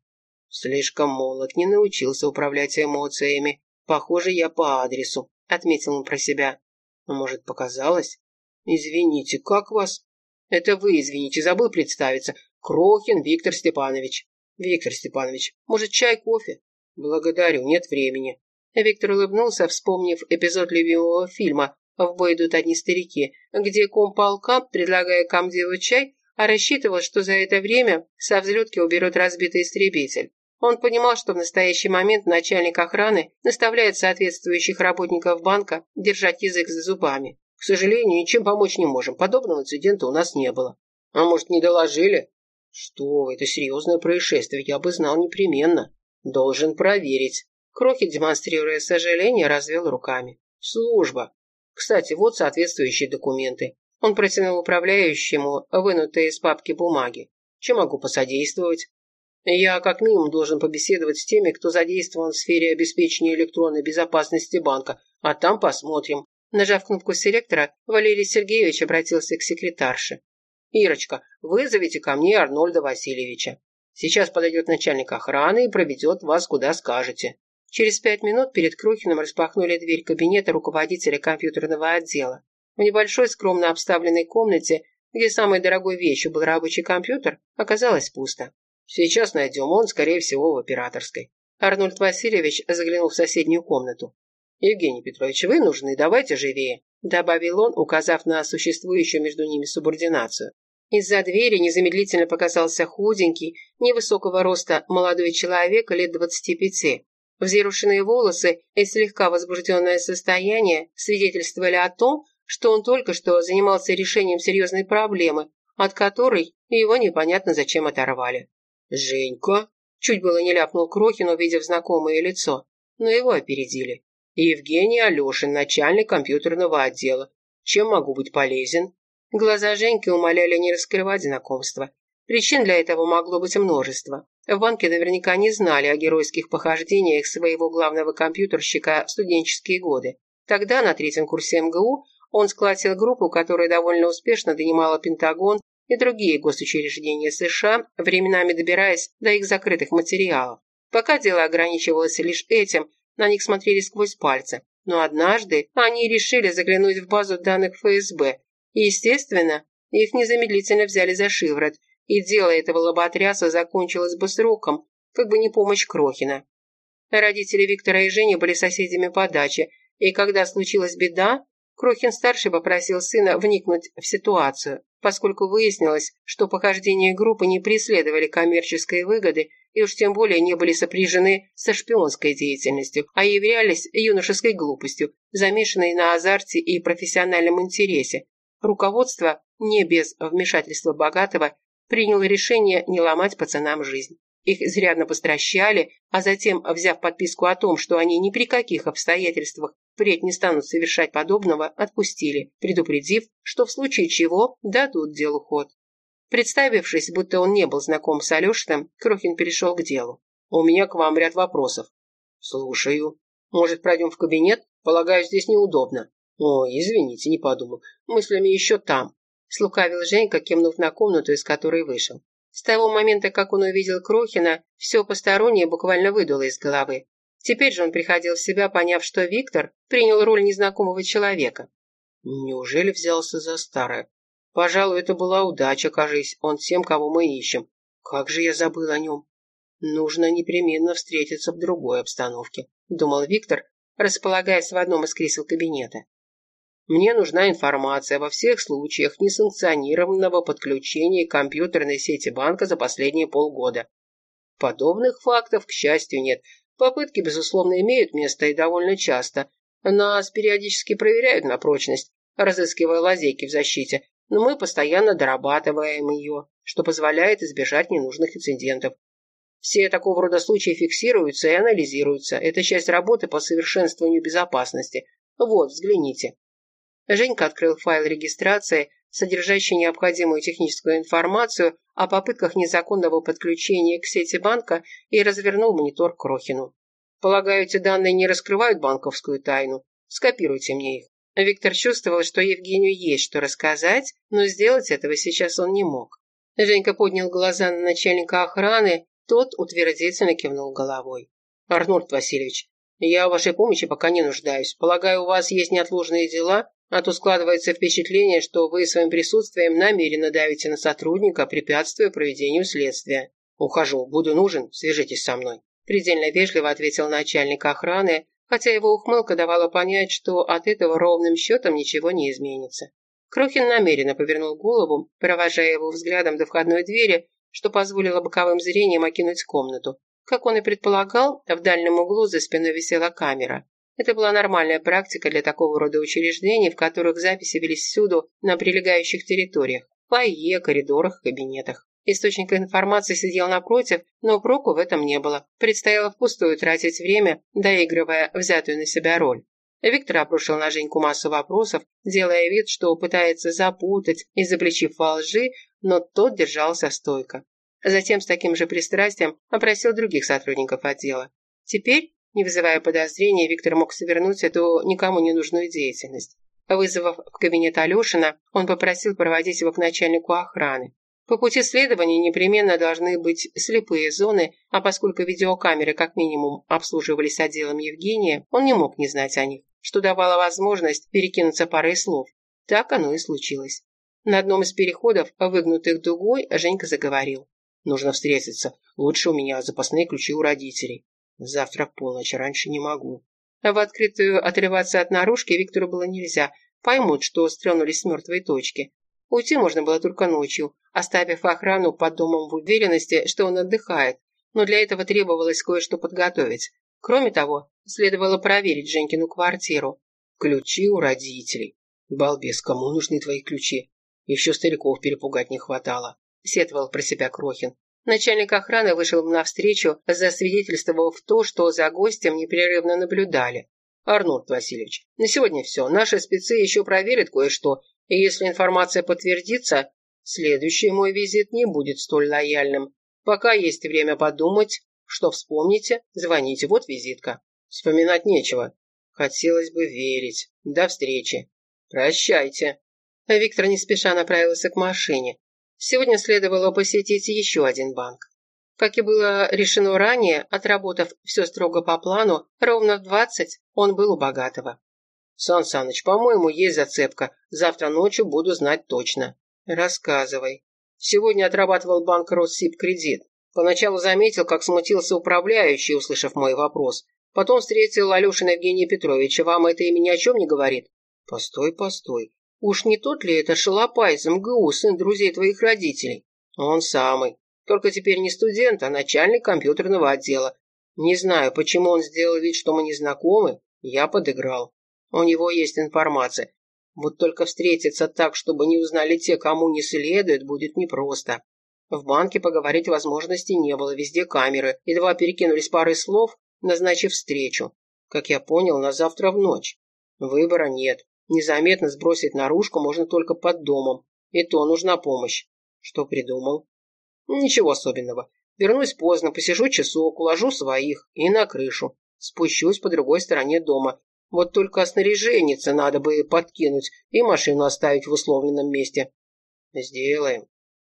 «Слишком молод, не научился управлять эмоциями. Похоже, я по адресу», — отметил он про себя. «Но, может, показалось?» «Извините, как вас?» «Это вы, извините, забыл представиться. Крохин Виктор Степанович». «Виктор Степанович, может, чай, кофе?» «Благодарю, нет времени». Виктор улыбнулся, вспомнив эпизод любимого фильма «В бой идут одни старики», где комполка, предлагая комдиву чай, а рассчитывал, что за это время со взлетки уберет разбитый истребитель. Он понимал, что в настоящий момент начальник охраны наставляет соответствующих работников банка держать язык за зубами. К сожалению, ничем помочь не можем. Подобного инцидента у нас не было. А может, не доложили? Что это серьезное происшествие, я бы знал непременно. Должен проверить. Крохи, демонстрируя сожаление, развел руками. Служба. Кстати, вот соответствующие документы. Он протянул управляющему вынутые из папки бумаги. Чем могу посодействовать? Я как минимум должен побеседовать с теми, кто задействован в сфере обеспечения электронной безопасности банка, а там посмотрим. Нажав кнопку селектора, Валерий Сергеевич обратился к секретарше. «Ирочка, вызовите ко мне Арнольда Васильевича. Сейчас подойдет начальник охраны и проведет вас куда скажете». Через пять минут перед Крохиным распахнули дверь кабинета руководителя компьютерного отдела. В небольшой скромно обставленной комнате, где самой дорогой вещью был рабочий компьютер, оказалось пусто. «Сейчас найдем, он, скорее всего, в операторской». Арнольд Васильевич заглянул в соседнюю комнату. «Евгений Петрович, вы нужны, давайте живее», добавил он, указав на существующую между ними субординацию. Из-за двери незамедлительно показался худенький, невысокого роста молодой человек лет двадцати пяти. Взъерошенные волосы и слегка возбужденное состояние свидетельствовали о том, что он только что занимался решением серьезной проблемы, от которой его непонятно зачем оторвали. «Женька?» Чуть было не ляпнул Крохин, увидев знакомое лицо, но его опередили. «Евгений Алешин, начальник компьютерного отдела. Чем могу быть полезен?» Глаза Женьки умоляли не раскрывать знакомство. Причин для этого могло быть множество. В банке наверняка не знали о геройских похождениях своего главного компьютерщика в студенческие годы. Тогда, на третьем курсе МГУ, он сколотил группу, которая довольно успешно донимала Пентагон и другие госучреждения США, временами добираясь до их закрытых материалов. Пока дело ограничивалось лишь этим, на них смотрели сквозь пальцы. Но однажды они решили заглянуть в базу данных ФСБ. Естественно, их незамедлительно взяли за шиворот, и дело этого лоботряса закончилось бы сроком, как бы не помощь Крохина. Родители Виктора и Жени были соседями по даче, и когда случилась беда, Крохин-старший попросил сына вникнуть в ситуацию, поскольку выяснилось, что похождения группы не преследовали коммерческой выгоды и уж тем более не были сопряжены со шпионской деятельностью, а являлись юношеской глупостью, замешанной на азарте и профессиональном интересе. Руководство, не без вмешательства богатого, приняло решение не ломать пацанам жизнь. Их изрядно постращали, а затем, взяв подписку о том, что они ни при каких обстоятельствах впредь не станут совершать подобного, отпустили, предупредив, что в случае чего дадут делу ход. Представившись, будто он не был знаком с Алешиным, Крохин перешел к делу. «У меня к вам ряд вопросов». «Слушаю. Может, пройдем в кабинет? Полагаю, здесь неудобно». «Ой, извините, не подумал. Мыслями еще там», – слукавил Женька, кивнув на комнату, из которой вышел. С того момента, как он увидел Крохина, все постороннее буквально выдуло из головы. Теперь же он приходил в себя, поняв, что Виктор принял роль незнакомого человека. Неужели взялся за старое? Пожалуй, это была удача, кажись, он тем, кого мы ищем. Как же я забыл о нем? Нужно непременно встретиться в другой обстановке, думал Виктор, располагаясь в одном из кресел кабинета. Мне нужна информация во всех случаях несанкционированного подключения к компьютерной сети банка за последние полгода. Подобных фактов, к счастью, нет, Попытки, безусловно, имеют место и довольно часто. Нас периодически проверяют на прочность, разыскивая лазейки в защите, но мы постоянно дорабатываем ее, что позволяет избежать ненужных инцидентов. Все такого рода случаи фиксируются и анализируются. Это часть работы по совершенствованию безопасности. Вот, взгляните. Женька открыл файл регистрации, содержащий необходимую техническую информацию о попытках незаконного подключения к сети банка и развернул монитор Крохину. «Полагаю, эти данные не раскрывают банковскую тайну? Скопируйте мне их». Виктор чувствовал, что Евгению есть что рассказать, но сделать этого сейчас он не мог. Женька поднял глаза на начальника охраны, тот утвердительно кивнул головой. «Арнольд Васильевич, я в вашей помощи пока не нуждаюсь. Полагаю, у вас есть неотложные дела, а то складывается впечатление, что вы своим присутствием намеренно давите на сотрудника, препятствуя проведению следствия. Ухожу, буду нужен, свяжитесь со мной. Предельно вежливо ответил начальник охраны, хотя его ухмылка давала понять, что от этого ровным счетом ничего не изменится. Крохин намеренно повернул голову, провожая его взглядом до входной двери, что позволило боковым зрением окинуть комнату. Как он и предполагал, в дальнем углу за спиной висела камера. Это была нормальная практика для такого рода учреждений, в которых записи велись всюду на прилегающих территориях – фойе, коридорах, кабинетах. Источник информации сидел напротив, но проку в этом не было. Предстояло впустую тратить время, доигрывая взятую на себя роль. Виктор обрушил на Женьку массу вопросов, делая вид, что пытается запутать, изобличив во лжи, но тот держался стойко. Затем с таким же пристрастием опросил других сотрудников отдела. Теперь, не вызывая подозрений, Виктор мог совернуть эту никому не нужную деятельность. Вызвав в кабинет Алешина, он попросил проводить его к начальнику охраны. По пути следования непременно должны быть слепые зоны, а поскольку видеокамеры как минимум обслуживались отделом Евгения, он не мог не знать о них, что давало возможность перекинуться парой слов. Так оно и случилось. На одном из переходов, выгнутых дугой, Женька заговорил. «Нужно встретиться. Лучше у меня запасные ключи у родителей. Завтра полночь, раньше не могу». В открытую отрываться от наружки Виктору было нельзя. Поймут, что стрёнулись с мертвой точки. Уйти можно было только ночью, оставив охрану под домом в уверенности, что он отдыхает, но для этого требовалось кое-что подготовить. Кроме того, следовало проверить Женькину квартиру. Ключи у родителей. Балбес, кому нужны твои ключи? Еще стариков перепугать не хватало. Сетовал про себя Крохин. Начальник охраны вышел навстречу, засвидетельствовав то, что за гостем непрерывно наблюдали. «Арнольд Васильевич, на сегодня все. Наши спецы еще проверят кое-что и если информация подтвердится, следующий мой визит не будет столь лояльным. Пока есть время подумать, что вспомните, звоните, вот визитка. Вспоминать нечего. Хотелось бы верить. До встречи. Прощайте. Виктор не спеша направился к машине. Сегодня следовало посетить еще один банк. Как и было решено ранее, отработав все строго по плану, ровно в двадцать он был у богатого. «Сан Саныч, по-моему, есть зацепка. Завтра ночью буду знать точно». «Рассказывай». Сегодня отрабатывал банк Россип кредит. Поначалу заметил, как смутился управляющий, услышав мой вопрос. Потом встретил Алешина Евгения Петровича. Вам это имя ни о чем не говорит? Постой, постой. Уж не тот ли это Шалопай из МГУ, сын друзей твоих родителей? Он самый. Только теперь не студент, а начальник компьютерного отдела. Не знаю, почему он сделал вид, что мы не знакомы. Я подыграл. У него есть информация. Вот только встретиться так, чтобы не узнали те, кому не следует, будет непросто. В банке поговорить возможности не было, везде камеры. Едва перекинулись парой слов, назначив встречу. Как я понял, на завтра в ночь. Выбора нет. Незаметно сбросить наружку можно только под домом. И то нужна помощь. Что придумал? Ничего особенного. Вернусь поздно, посижу часок, уложу своих и на крышу. Спущусь по другой стороне дома, вот только снаряженнице надо бы подкинуть и машину оставить в условленном месте. Сделаем.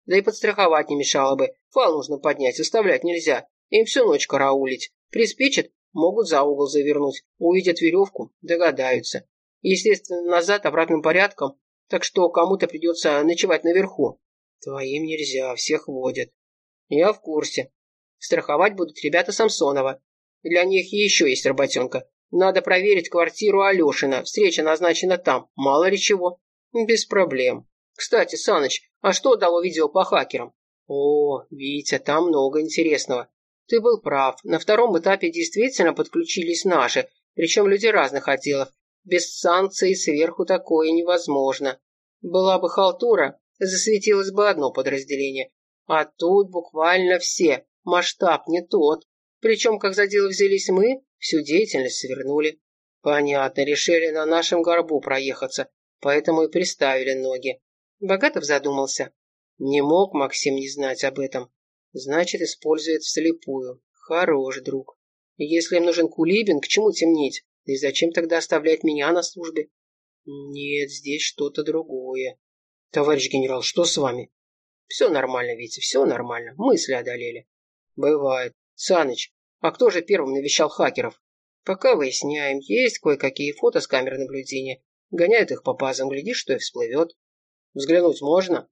Да и подстраховать не мешало бы. Фал нужно поднять, оставлять нельзя. Им всю ночь караулить. Приспичат, могут за угол завернуть. Увидят веревку, догадаются. Естественно, назад обратным порядком, так что кому-то придется ночевать наверху. Твоим нельзя, всех водят. Я в курсе. Страховать будут ребята Самсонова. Для них еще есть работенка. Надо проверить квартиру Алешина. Встреча назначена там. Мало ли чего. Без проблем. Кстати, Саныч, а что дало видео по хакерам? О, Витя, там много интересного. Ты был прав. На втором этапе действительно подключились наши, причем люди разных отделов. Без санкций сверху такое невозможно. Была бы халтура, засветилось бы одно подразделение. А тут буквально все. Масштаб не тот. Причем, как за дело взялись мы, всю деятельность свернули. Понятно, решили на нашем горбу проехаться, поэтому и приставили ноги. Богатов задумался. Не мог Максим не знать об этом. Значит, использует вслепую. Хорош, друг. Если им нужен Кулибин, к чему темнить? И зачем тогда оставлять меня на службе? Нет, здесь что-то другое. Товарищ генерал, что с вами? Все нормально, Витя, все нормально. Мысли одолели. Бывает. Саныч, а кто же первым навещал хакеров? Пока выясняем, есть кое-какие фото с камер наблюдения. Гоняют их по базам, глядишь, что и всплывет. Взглянуть можно?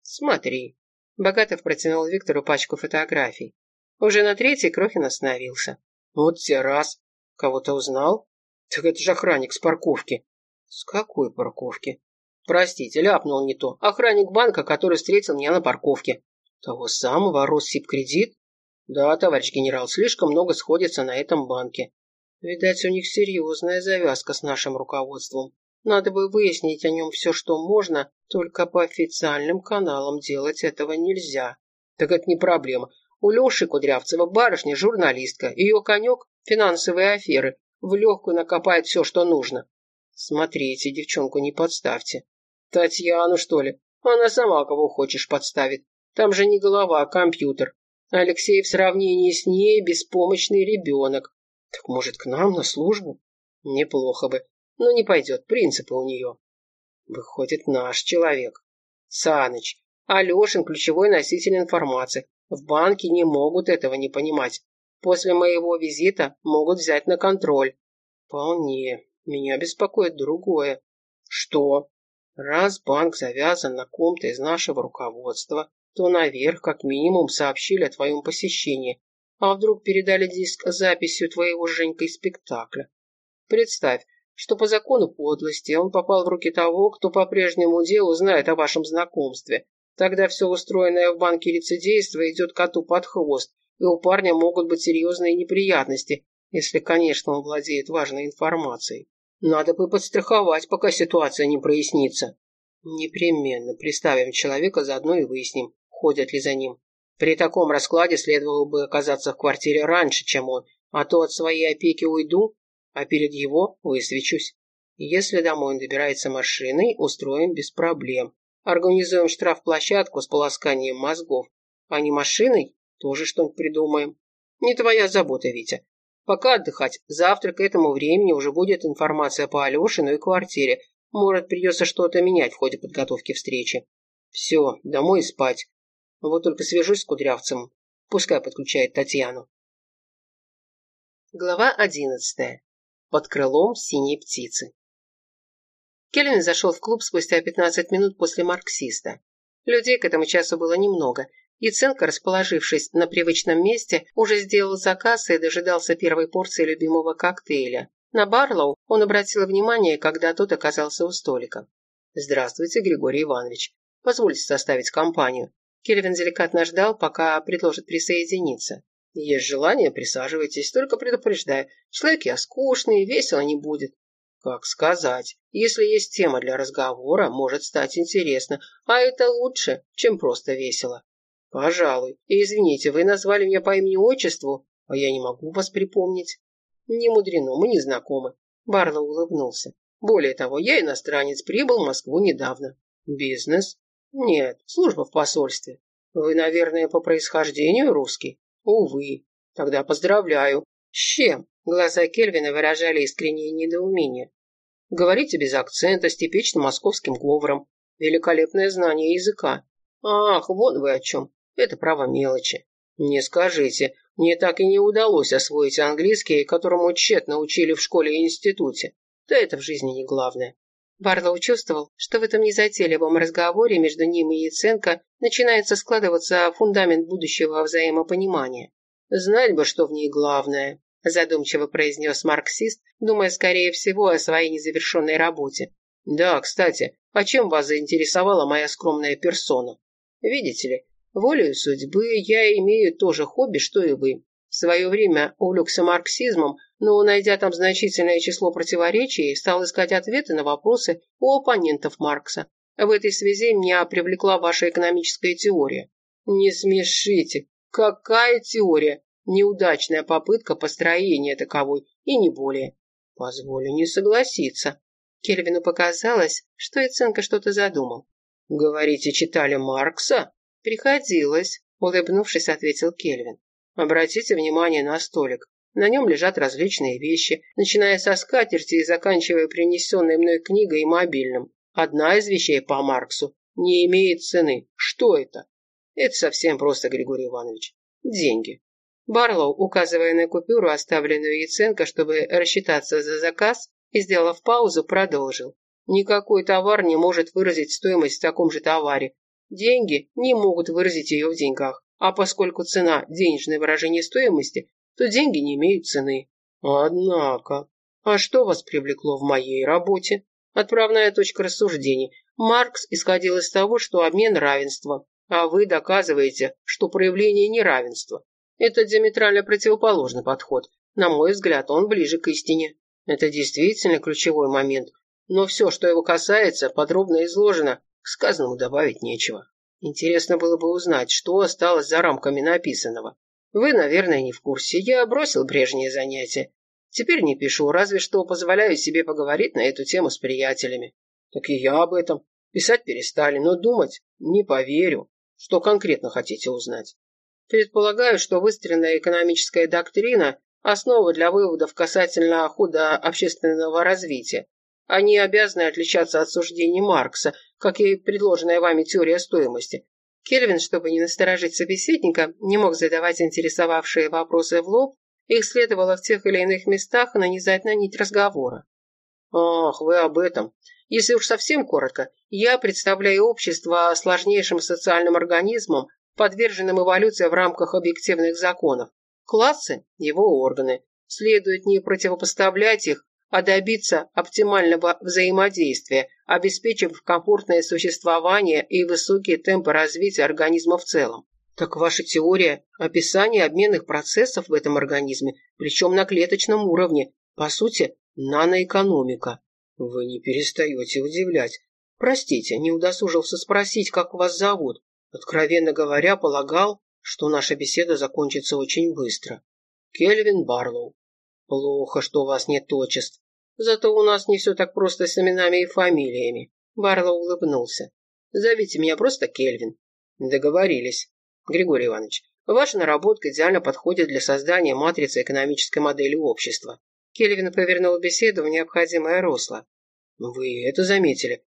Смотри. Богатов протянул Виктору пачку фотографий. Уже на третий Крохин остановился. Вот те раз. Кого-то узнал? Так это же охранник с парковки. С какой парковки? Простите, ляпнул не то. Охранник банка, который встретил меня на парковке. Того самого Россибкредит? Да, товарищ генерал, слишком много сходится на этом банке. Видать, у них серьезная завязка с нашим руководством. Надо бы выяснить о нем все, что можно, только по официальным каналам делать этого нельзя. Так это не проблема. У Леши Кудрявцева барышня, журналистка. Ее конек – финансовые аферы. В легкую накопает все, что нужно. Смотрите, девчонку не подставьте. Татьяну, что ли? Она сама кого хочешь подставит. Там же не голова, а компьютер. Алексей в сравнении с ней беспомощный ребенок. Так может, к нам на службу? Неплохо бы. Но не пойдет, принципы у нее. Выходит, наш человек. Саныч. Алешин ключевой носитель информации. В банке не могут этого не понимать. После моего визита могут взять на контроль. Вполне. Меня беспокоит другое. Что? Раз банк завязан на ком-то из нашего руководства, то наверх как минимум сообщили о твоем посещении, а вдруг передали диск с записью твоего Женькой спектакля. Представь, что по закону подлости он попал в руки того, кто по прежнему делу знает о вашем знакомстве. Тогда все устроенное в банке лицедейство идет коту под хвост, и у парня могут быть серьезные неприятности, если, конечно, он владеет важной информацией. Надо бы подстраховать, пока ситуация не прояснится. Непременно приставим человека, заодно и выясним, ходят ли за ним. При таком раскладе следовало бы оказаться в квартире раньше, чем он, а то от своей опеки уйду, а перед его высвечусь. Если домой он добирается машиной, устроим без проблем. Организуем штрафплощадку с полосканием мозгов. А не машиной, тоже что-нибудь придумаем. Не твоя забота, Витя. Пока отдыхать. Завтра к этому времени уже будет информация по Алешину квартире. Может, придется что-то менять в ходе подготовки встречи. Все, домой спать. Вот только свяжусь с Кудрявцем. Пускай подключает Татьяну. Глава одиннадцатая под крылом синей птицы. Кельвин зашел в клуб спустя 15 минут после марксиста. Людей к этому часу было немного. Яценко, расположившись на привычном месте, уже сделал заказ и дожидался первой порции любимого коктейля. На Барлоу он обратил внимание, когда тот оказался у столика. «Здравствуйте, Григорий Иванович. Позвольте составить компанию». Кельвин деликатно ждал, пока предложит присоединиться. Есть желание, присаживайтесь, только предупреждаю, человек я скучный, весело не будет. Как сказать, если есть тема для разговора, может стать интересно, а это лучше, чем просто весело. Пожалуй. И извините, вы назвали меня по имени-отчеству, а я не могу вас припомнить. Не мудрено, мы не знакомы. Барлоу улыбнулся. Более того, я иностранец, прибыл в Москву недавно. Бизнес? Нет, служба в посольстве. Вы, наверное, по происхождению русский? Увы. Тогда поздравляю. С чем? Глаза Кельвина выражали искреннее недоумение. Говорите без акцента, с типичным московским говором. Великолепное знание языка. Ах, вот вы о чем. Это право мелочи. Не скажите, мне так и не удалось освоить английский, которому тщетно учили в школе и институте. Да это в жизни не главное. Барлоу чувствовал, что в этом незатейливом разговоре между ним и Яценко начинается складываться фундамент будущего взаимопонимания. «Знать бы, что в ней главное», – задумчиво произнес марксист, думая, скорее всего, о своей незавершенной работе. «Да, кстати, а чем вас заинтересовала моя скромная персона? Видите ли, волею судьбы я имею то же хобби, что и вы. В свое время увлекся марксизмом, но, найдя там значительное число противоречий, стал искать ответы на вопросы у оппонентов Маркса. В этой связи меня привлекла ваша экономическая теория. Не смешите. Какая теория? Неудачная попытка построения таковой, и не более. Позволю не согласиться. Кельвину показалось, что Эценко что-то задумал. «Говорите, читали Маркса?» «Приходилось», — улыбнувшись, ответил Кельвин. Обратите внимание на столик. На нем лежат различные вещи, начиная со скатерти и заканчивая принесенной мной книгой и мобильным. Одна из вещей по Марксу не имеет цены. Что это? Это совсем просто, Григорий Иванович. Деньги. Барлоу, указывая на купюру, оставленную Яценко, чтобы рассчитаться за заказ, и, сделав паузу, продолжил. Никакой товар не может выразить стоимость в таком же товаре. Деньги не могут выразить ее в деньгах. А поскольку цена – денежное выражение стоимости, то деньги не имеют цены. Однако, а что вас привлекло в моей работе? Отправная точка рассуждений. Маркс исходил из того, что обмен – равенство, а вы доказываете, что проявление неравенства. Это диаметрально противоположный подход. На мой взгляд, он ближе к истине. Это действительно ключевой момент. Но все, что его касается, подробно изложено, к сказанному добавить нечего. Интересно было бы узнать, что осталось за рамками написанного. Вы, наверное, не в курсе. Я бросил прежние занятия. Теперь не пишу, разве что позволяю себе поговорить на эту тему с приятелями. Так и я об этом. Писать перестали, но думать не поверю. Что конкретно хотите узнать? Предполагаю, что выстроенная экономическая доктрина – основа для выводов касательно хода общественного развития. Они обязаны отличаться от суждений Маркса, как и предложенная вами теория стоимости. Кельвин, чтобы не насторожить собеседника, не мог задавать интересовавшие вопросы в лоб, их следовало в тех или иных местах нанизать на нить разговора. «Ах, вы об этом. Если уж совсем коротко, я представляю общество сложнейшим социальным организмом, подверженным эволюции в рамках объективных законов. Классы – его органы. Следует не противопоставлять их, а добиться оптимального взаимодействия, обеспечив комфортное существование и высокие темпы развития организма в целом. Так ваша теория – описание обменных процессов в этом организме, причем на клеточном уровне, по сути, наноэкономика. Вы не перестаете удивлять. Простите, не удосужился спросить, как вас зовут. Откровенно говоря, полагал, что наша беседа закончится очень быстро. Кельвин Барлоу. Плохо, что у вас нет отчеств. Зато у нас не все так просто с именами и фамилиями. Барлоу улыбнулся. Зовите меня просто Кельвин. Договорились. Григорий Иванович, ваша наработка идеально подходит для создания матрицы экономической модели общества. Кельвин повернул беседу в необходимое русло. Вы это заметили?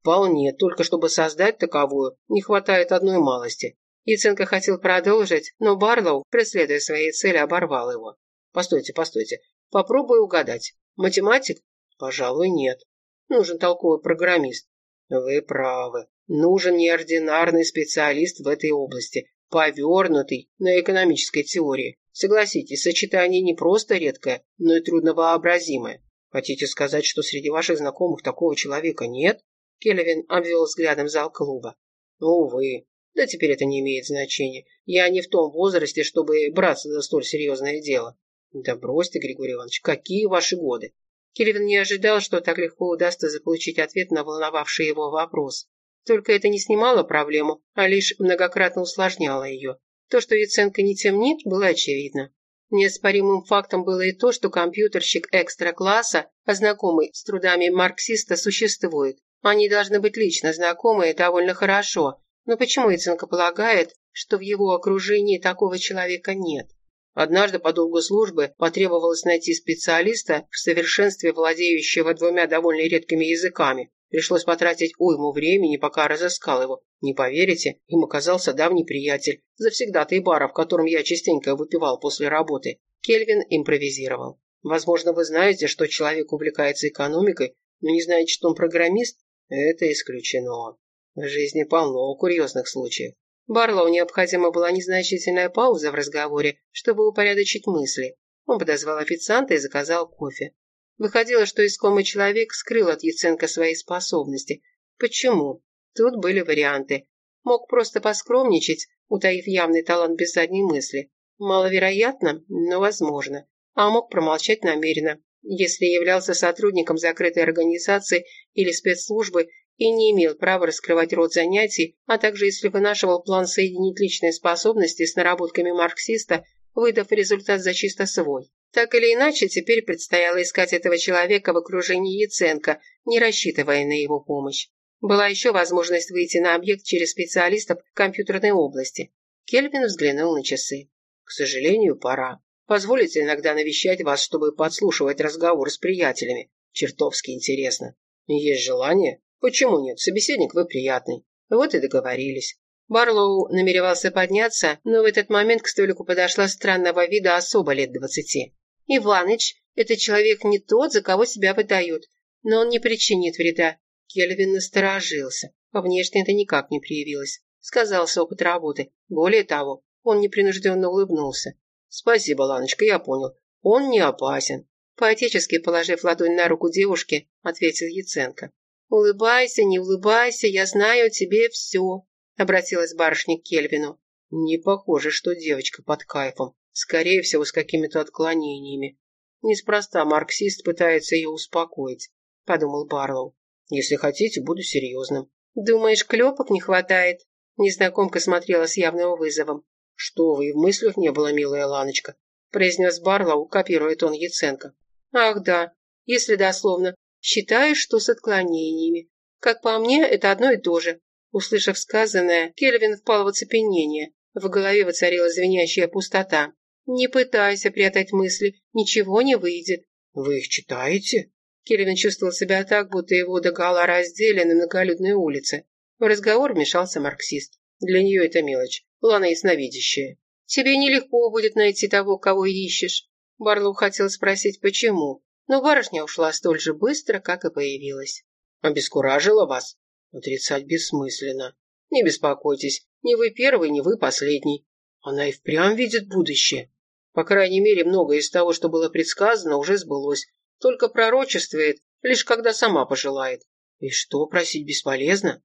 Вполне, только чтобы создать таковую, не хватает одной малости. Яценко хотел продолжить, но Барлоу, преследуя свои цели, оборвал его. Постойте, постойте, попробую угадать. Математик? Пожалуй, нет. Нужен толковый программист. Вы правы. Нужен неординарный специалист в этой области, повернутый на экономической теории. Согласитесь, сочетание не просто редкое, но и трудновообразимое. Хотите сказать, что среди ваших знакомых такого человека нет? Келливин обвел взглядом зал клуба. Увы. Да теперь это не имеет значения. Я не в том возрасте, чтобы браться за столь серьезное дело. Да бросьте, Григорий Иванович, какие ваши годы? Келливин не ожидал, что так легко удастся заполучить ответ на волновавший его вопрос. Только это не снимало проблему, а лишь многократно усложняло ее. То, что Яценко не темнит, было очевидно. Неоспоримым фактом было и то, что компьютерщик экстра-класса, знакомый с трудами марксиста, существует. Они должны быть лично знакомы и довольно хорошо. Но почему Яценко полагает, что в его окружении такого человека нет? Однажды по долгу службы потребовалось найти специалиста, в совершенстве владеющего двумя довольно редкими языками. Пришлось потратить уйму времени, пока разыскал его. Не поверите, им оказался давний приятель, завсегдатый бара, в котором я частенько выпивал после работы. Кельвин импровизировал. Возможно, вы знаете, что человек увлекается экономикой, но не знаете, что он программист? Это исключено. В жизни полно курьезных случаев. Барлоу необходима была незначительная пауза в разговоре, чтобы упорядочить мысли. Он подозвал официанта и заказал кофе. Выходило, что искомый человек скрыл от Яценко свои способности. Почему? Тут были варианты. Мог просто поскромничать, утаив явный талант без задней мысли. Маловероятно, но возможно. А мог промолчать намеренно, если являлся сотрудником закрытой организации или спецслужбы и не имел права раскрывать род занятий, а также если вынашивал план соединить личные способности с наработками марксиста, выдав результат за чисто свой. Так или иначе, теперь предстояло искать этого человека в окружении Яценко, не рассчитывая на его помощь. Была еще возможность выйти на объект через специалистов компьютерной области. Кельвин взглянул на часы. «К сожалению, пора. Позволите иногда навещать вас, чтобы подслушивать разговор с приятелями. Чертовски интересно. Есть желание? Почему нет? Собеседник вы приятный. Вот и договорились. Барлоу намеревался подняться, но в этот момент к столику подошла странного вида особа лет двадцати. Иваныч, этот человек не тот, за кого себя выдают, но он не причинит вреда. Кельвин насторожился. Внешне это никак не проявилось. Сказался опыт работы. Более того, он непринужденно улыбнулся. «Спасибо, Ланочка, я понял. Он не опасен». Поотечески положив ладонь на руку девушки, ответил Яценко. «Улыбайся, не улыбайся, я знаю о тебе все», обратилась барышня к Кельвину. «Не похоже, что девочка под кайфом», Скорее всего, с какими-то отклонениями. Неспроста марксист пытается ее успокоить, подумал Барлоу. Если хотите, буду серьезным. Думаешь, клепок не хватает? Незнакомка смотрела с явным вызовом. Что вы, и в мыслях не было, милая Ланочка, произнес Барлоу, копируя тон Яценко. Ах да, если дословно, считаешь, что с отклонениями. Как по мне, это одно и то же. Услышав сказанное, Кельвин впал в оцепенение. В голове воцарилась звенящая пустота. «Не пытайся прятать мысли, ничего не выйдет». «Вы их читаете?» Кельвин чувствовал себя так, будто его догола раздели на многолюдной улице. В разговор вмешался марксист. Для нее это мелочь. Лана ясновидящая. «Тебе нелегко будет найти того, кого ищешь». Барлоу хотел спросить, почему, но барышня ушла столь же быстро, как и появилась. «Обескуражила вас?» «Отрицать бессмысленно. Не беспокойтесь, ни вы первый, ни вы последний. Она и впрямь видит будущее. По крайней мере, многое из того, что было предсказано, уже сбылось. Только пророчествует, лишь когда сама пожелает. И что, просить бесполезно?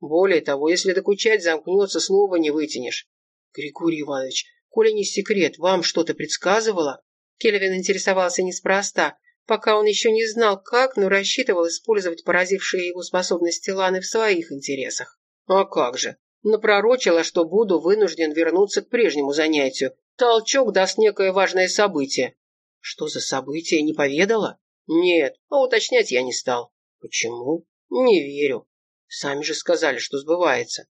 Более того, если докучать замкнется, слова не вытянешь. Григорий Иванович, коли не секрет, вам что-то предсказывало? Кельвин интересовался неспроста, пока он еще не знал, как, но рассчитывал использовать поразившие его способности Ланы в своих интересах. А как же? Напророчила, что буду вынужден вернуться к прежнему занятию. Толчок даст некое важное событие. Что за событие, не поведала? Нет, а уточнять я не стал. Почему? Не верю. Сами же сказали, что сбывается.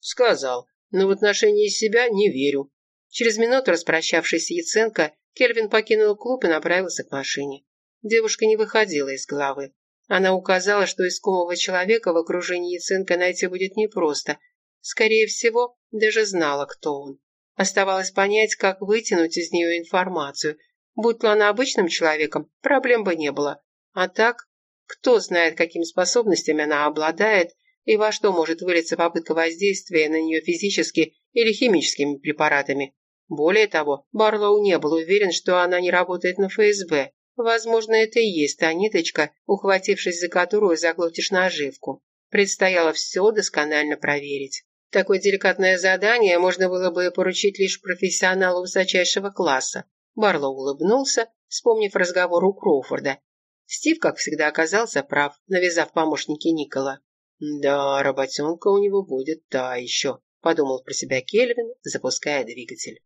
Сказал, но в отношении себя не верю. Через минуту, распрощавшись с Яценко, Кельвин покинул клуб и направился к машине. Девушка не выходила из головы. Она указала, что искомого человека в окружении Яценко найти будет непросто, Скорее всего, даже знала, кто он. Оставалось понять, как вытянуть из нее информацию. Будь она обычным человеком, проблем бы не было. А так, кто знает, какими способностями она обладает и во что может вылиться попытка воздействия на нее физически или химическими препаратами. Более того, Барлоу не был уверен, что она не работает на ФСБ. Возможно, это и есть та ниточка, ухватившись за которую заглотишь наживку. Предстояло все досконально проверить. Такое деликатное задание можно было бы поручить лишь профессионалу высочайшего класса. Барло улыбнулся, вспомнив разговор у Кроуфорда. Стив, как всегда, оказался прав, навязав помощники Никола. «Да, работенка у него будет та еще», — подумал про себя Кельвин, запуская двигатель.